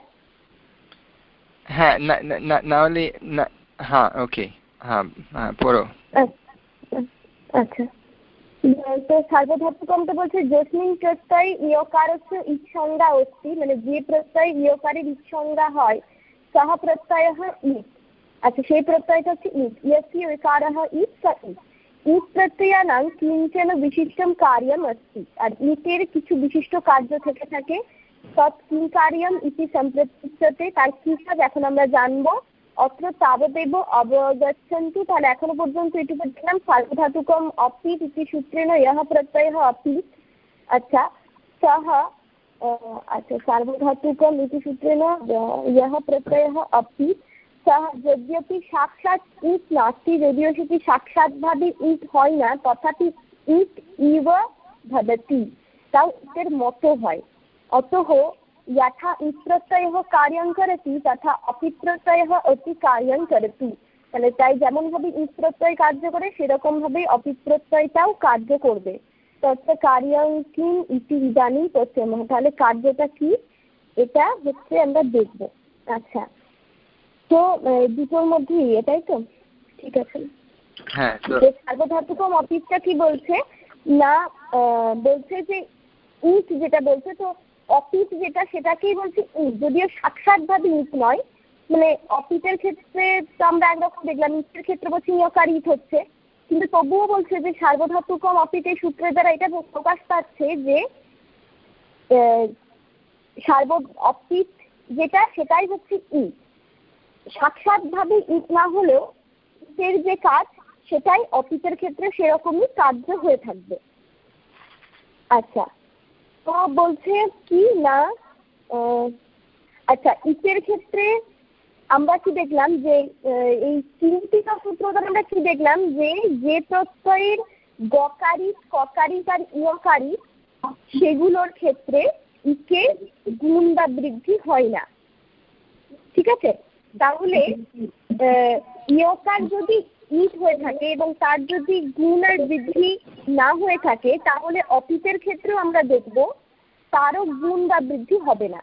হ্যাঁ না না না হলে না হ্যাঁ ওকে হ্যাঁ হ্যাঁ পড়ো। আচ্ছা তো সার্বধাতুকমটা বলছে জস্মিন প্রত্যয় ইয়কারস্য ইৎসংজ্ঞা অস্তি। মানে যে প্রত্যয় ইয়কারের ইৎসংজ্ঞা হয় সহ প্রত্যয় ইট আচ্ছা সেই প্রত্যয়টা হচ্ছে ইট ইয়স্য ইকারः ইট স ইট ইট প্রত্যয়ানাং কিঞ্চন বিশিষ্টম কার্যম অস্তি আর ইটের কিছু বিশিষ্ট কার্য থেকে থাকে তৎ কিং কার্যম ইতি সম্প্রতিষ্ঠতে তার কি কাজ এখন আমরা জানব অত্র তাবদেব অবগচ্ছন্তু তাহলে এখনও পর্যন্ত এটুকু দেখলাম সার্বধাতুকম অপিত ইতি সূত্রেণ ইহ প্রত্যয় অপিত আচ্ছা সহ আচ্ছা সার্বধাতুকম ইতি সূত্রেণ ইহ প্রত্যয় অপিত সহ যদ্যপি সাক্ষাৎ ইট নাস্তি যদিও সেটি সাক্ষাৎভাবে ইট হয় না, তথাপি ইট ইব ভবতি, তাও ইটের মতো হয়। অতঃ यथा ইপ্রত্যয়ः কার্যং করতি, তথা অপিপ্রত্যয়ः অতি কার্যং করতি। তাহলে তাই যেমন ভাবে ইপ্রত্যয় কার্য করে সেরকম ভাবে অপিপ্রত্যয়টাও কার্য করবে। তত্ত্ব কার্যং কিম ইতি ইদানিং পশ্চিম তাহলে কার্যটা কি? এটা হচ্ছে আমরা দেখব। আচ্ছা। তো দুটোর মধ্যে ইয়ে তাই তো? ঠিক আছে। হ্যাঁ সার্বধাতুকম অপিসটা কি বলছে? না বলছে যে ইট যেটা বলছে তো অপিট যেটা সেটাকেই বলছে ইট। যদিও সাক্ষাৎভাবে ইট নয় মানে অপিটের ক্ষেত্রে তো আমরা একরকম দেখলাম ইটের ক্ষেত্রে বলছি ইয়কার ইট হচ্ছে। কিন্তু তবুও বলছে যে সার্বধাতুকম অপিট এই সূত্রের দ্বারা এটা প্রকাশ পাচ্ছে যে সার্ব অপিট যেটা সেটাই হচ্ছে ইট। সাক্ষাৎভাবে ইট না হলেও ইটের যে কাজ, সেটাই অপিটের ক্ষেত্রে সেরকমই কার্য হয়ে থাকবে। আচ্ছা তো বলছে কি না আচ্ছা ইটের ক্ষেত্রে আমরা কি দেখলাম যে এই চিন্তিকা সূত্র দ্বারা আমরা কি দেখলাম যে যে প্রত্যয়ের গকারি ককারিক আর ইয়কারি সেগুলোর ক্ষেত্রে ইকে গুণ বা বৃদ্ধি হয় না। ঠিক আছে? তাহলে ইয়কার যদি ইট হয়ে থাকে এবং তার যদি গুণ আর বৃদ্ধি না হয়ে থাকে তাহলে অপিতের ক্ষেত্রেও আমরা দেখব তারও গুণ বা বৃদ্ধি হবে না।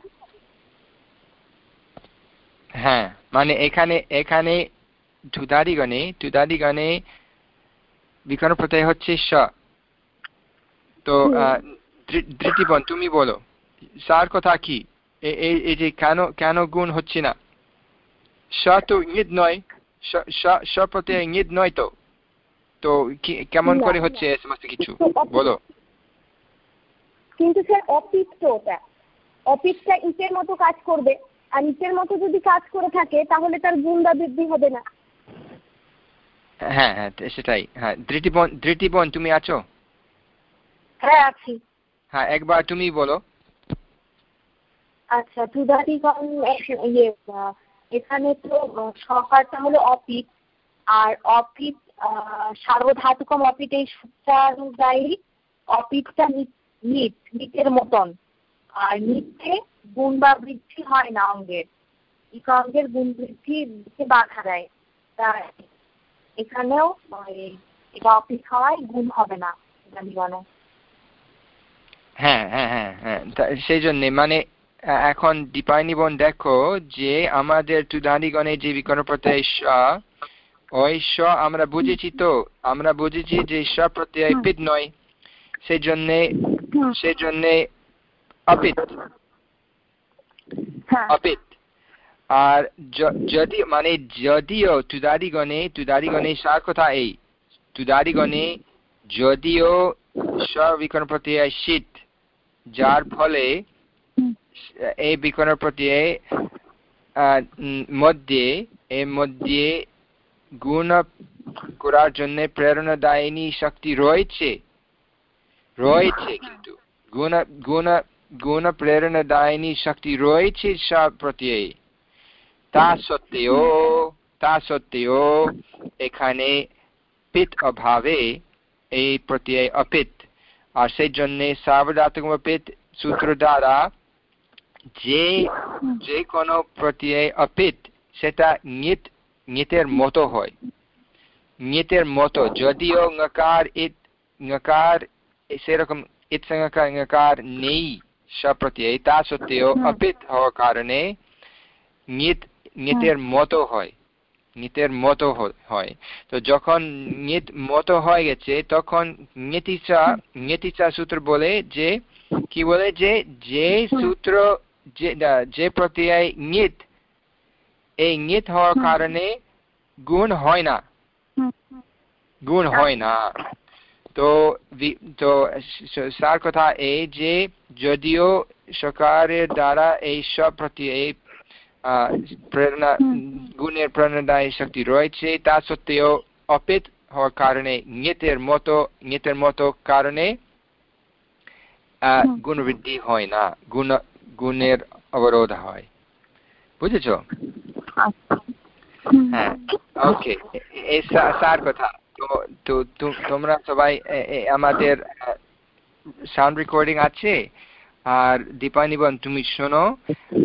হ্যাঁ মানে এখানে এখানে টুদারিগণে টুদারিগণে বিকরণ প্রত্যয় হচ্ছে স। তো দৃষ্টিবন তুমি বলো সার কথা কি? এই যে কেন কেন গুণ হচ্ছে না? তো ইঙ্গিত নয় স প্রত্যয় নয় তো। তো কেমন করে হচ্ছে সমস্ত কিছু? বলো। কিন্তু স্যার অপিট ওটা। অপিটটা ইটের মতো কাজ করবে। আর ইটের মতো যদি কাজ করে থাকে তাহলে তার গুণ বা বৃদ্ধি হবে না। হ্যাঁ হ্যাঁ সেটাই। হ্যাঁ ধৃতিবন ধৃতিবন তুমি আছো? হ্যাঁ আছি। হ্যাঁ একবার তুমি বলো। আচ্ছা তুদারিগণ ইয়ে এখানে তো সকারটা হলো অপিট আর অপিট সার্বধাতুকম অপিট এই সূত্রানুযায়ী অপিটটা নিট নিটের মতন। আর নিটে গুণ বা বৃদ্ধি হয় না অঙ্গের। অঙ্গের গুণ বৃদ্ধি বাধা দেয়। তাই এখানেও এটা অপিট হওয়ায় গুণ হবে না তুদারিগণে হ্যাঁ হ্যাঁ হ্যাঁ হ্যাঁ। সেই জন্যে মানে এখন দীপায়নিবন দেখো যে আমাদের তুদানিগণে যে বিকরণ প্রত্যয় স ওই স আমরা বুঝেছি তো আমরা বুঝেছি যে স প্রত্যয় পিত নয় সেই জন্যে সেই জন্যে অপিত অপিত। আর যদি মানে যদিও তুদারিগণে তুদারিগণে সার কথা এই তুদারিগণে যদিও স বিকরণ প্রত্যয় শীত যার ফলে এই বিকরণ প্রত্যয় মধ্যে এর মধ্যে গুণ করার জন্য প্রেরণাদায়িনী শক্তি রয়েছে। রয়েছে কিন্তু। গুণ গুণ গুণ প্রেরণাদায়িনী শক্তি রয়েছে সব প্রত্যয়ে তা সত্ত্বেও তা সত্ত্বেও এখানে পিত অভাবে এই প্রত্যয় অপিত। আর সেই জন্যে সার্বধাতুক পিত সূত্র দ্বারা যে যে কোনো প্রত্যয় অপিত সেটা নিত নিতের মতো হয়। নিতের মতো যদিও ngকার ইত ngকার সেরকম ইত সংজ্ঞাকার ngকার নেই সপ্রত্যয় তা সত্ত্বেও অপিত হওয়ার কারণে নিত নিতের মতো হয়। নিতের মতো হয়। তো যখন নিত মতো হয়ে গেছে তখন নেতিচা নেতিচা সূত্র বলে যে কি বলে যে যে সূত্র যে প্রত্যয় নিত এই নিত হওয়ার কারণে গুণ হয় না। গুণ হয় না। তো তো সার কথা এই যে যদিও সকারের দ্বারা এই সব প্রত্যয় প্রেরণা গুণের প্রেরণাদায়ী শক্তি রয়েছে তা সত্ত্বেও অপেত হওয়ার কারণে নিয়তের মতো নিয়তের মতো কারণে গুণ বৃদ্ধি হয় না। গুণ গুণের অবরোধ হয়। বুঝেছ? হ্যাঁ। ওকে এই সার কথা। তো তোমরা সবাই আমাদের সাউন্ড রেকর্ডিং আছে। আর দীপানিবন তুমি শোনো।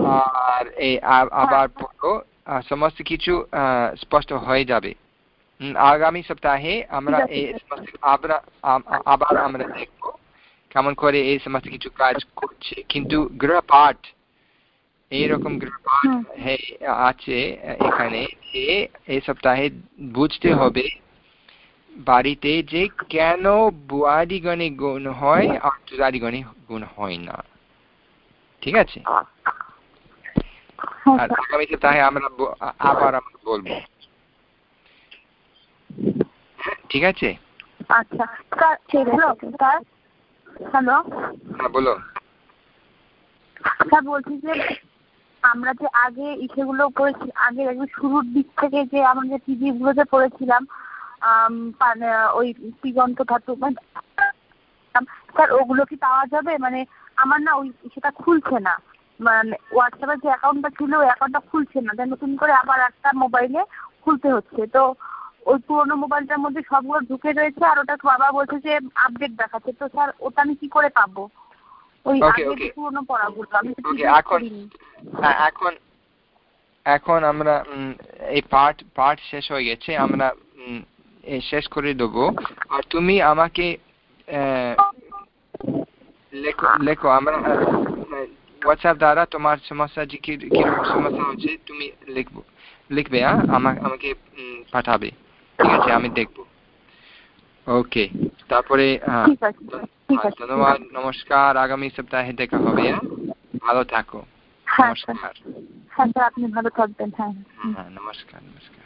আর এই আবার পড়ো। সমস্ত কিছু স্পষ্ট হয়ে যাবে। আগামী সপ্তাহে আমরা আবার আমরা দেখব। কেমন করে এই সমস্ত কিছু কাজ করছে। কিন্তু গৃহপাঠ এইরকম গৃহপাঠ আছে এখানে যে এই সপ্তাহে বুঝতে হবে বাড়িতে যে কেন বুয়াদিগণে গুণ হয় আর চুরাদিগণে গুণ হয় না। ঠিক আছে? আর আগামী সপ্তাহে আমরা আবার আমরা বলব। ঠিক আছে? আচ্ছা হ্যালো হ্যালো হ্যাঁ বলো। স্যার বলছি যে আমরা যে আগে ইসেগুলো পড়েছি আগে একদম শুরুর দিক থেকে যে আমাদের টিভি গুলোতে পড়েছিলাম ওই দিগন্ত ধাতু মানে স্যার ওগুলো কি পাওয়া যাবে? মানে আমার না ওই সেটা খুলছে না। মানে হোয়াটসঅ্যাপের যে অ্যাকাউন্টটা ছিল ওই অ্যাকাউন্টটা খুলছে না। তাই নতুন করে আবার একটা মোবাইলে খুলতে হচ্ছে। তো ওই পুরোনো মোবাইলটার মধ্যে সবগুলো ঢুকে রয়েছে আর ওটা বাবা বলছে যে আপডেট দেখাচ্ছে। তো স্যার ওটা আমি কি করে পাবো? ওই পুরোনো পড়াগুলো আমি এখন এখন এখন আমরা এই পার্ট পার্ট শেষ হয়ে গেছে আমরা শেষ করে দেবো। আর তুমি আমাকে লেখো লেখো আমরা হোয়াটসঅ্যাপ দ্বারা তোমার সমস্যা যে কীরকম সমস্যা হচ্ছে তুমি লিখব লিখবে হ্যাঁ? আমাকে পাঠাবে। আমি দেখব। ওকে তারপরে ধন্যবাদ নমস্কার আগামী সপ্তাহে দেখা হবে হ্যাঁ? ভালো থাকো। নমস্কার। হ্যাঁ আপনি ভালো থাকবেন হ্যাঁ। হ্যাঁ নমস্কার নমস্কার।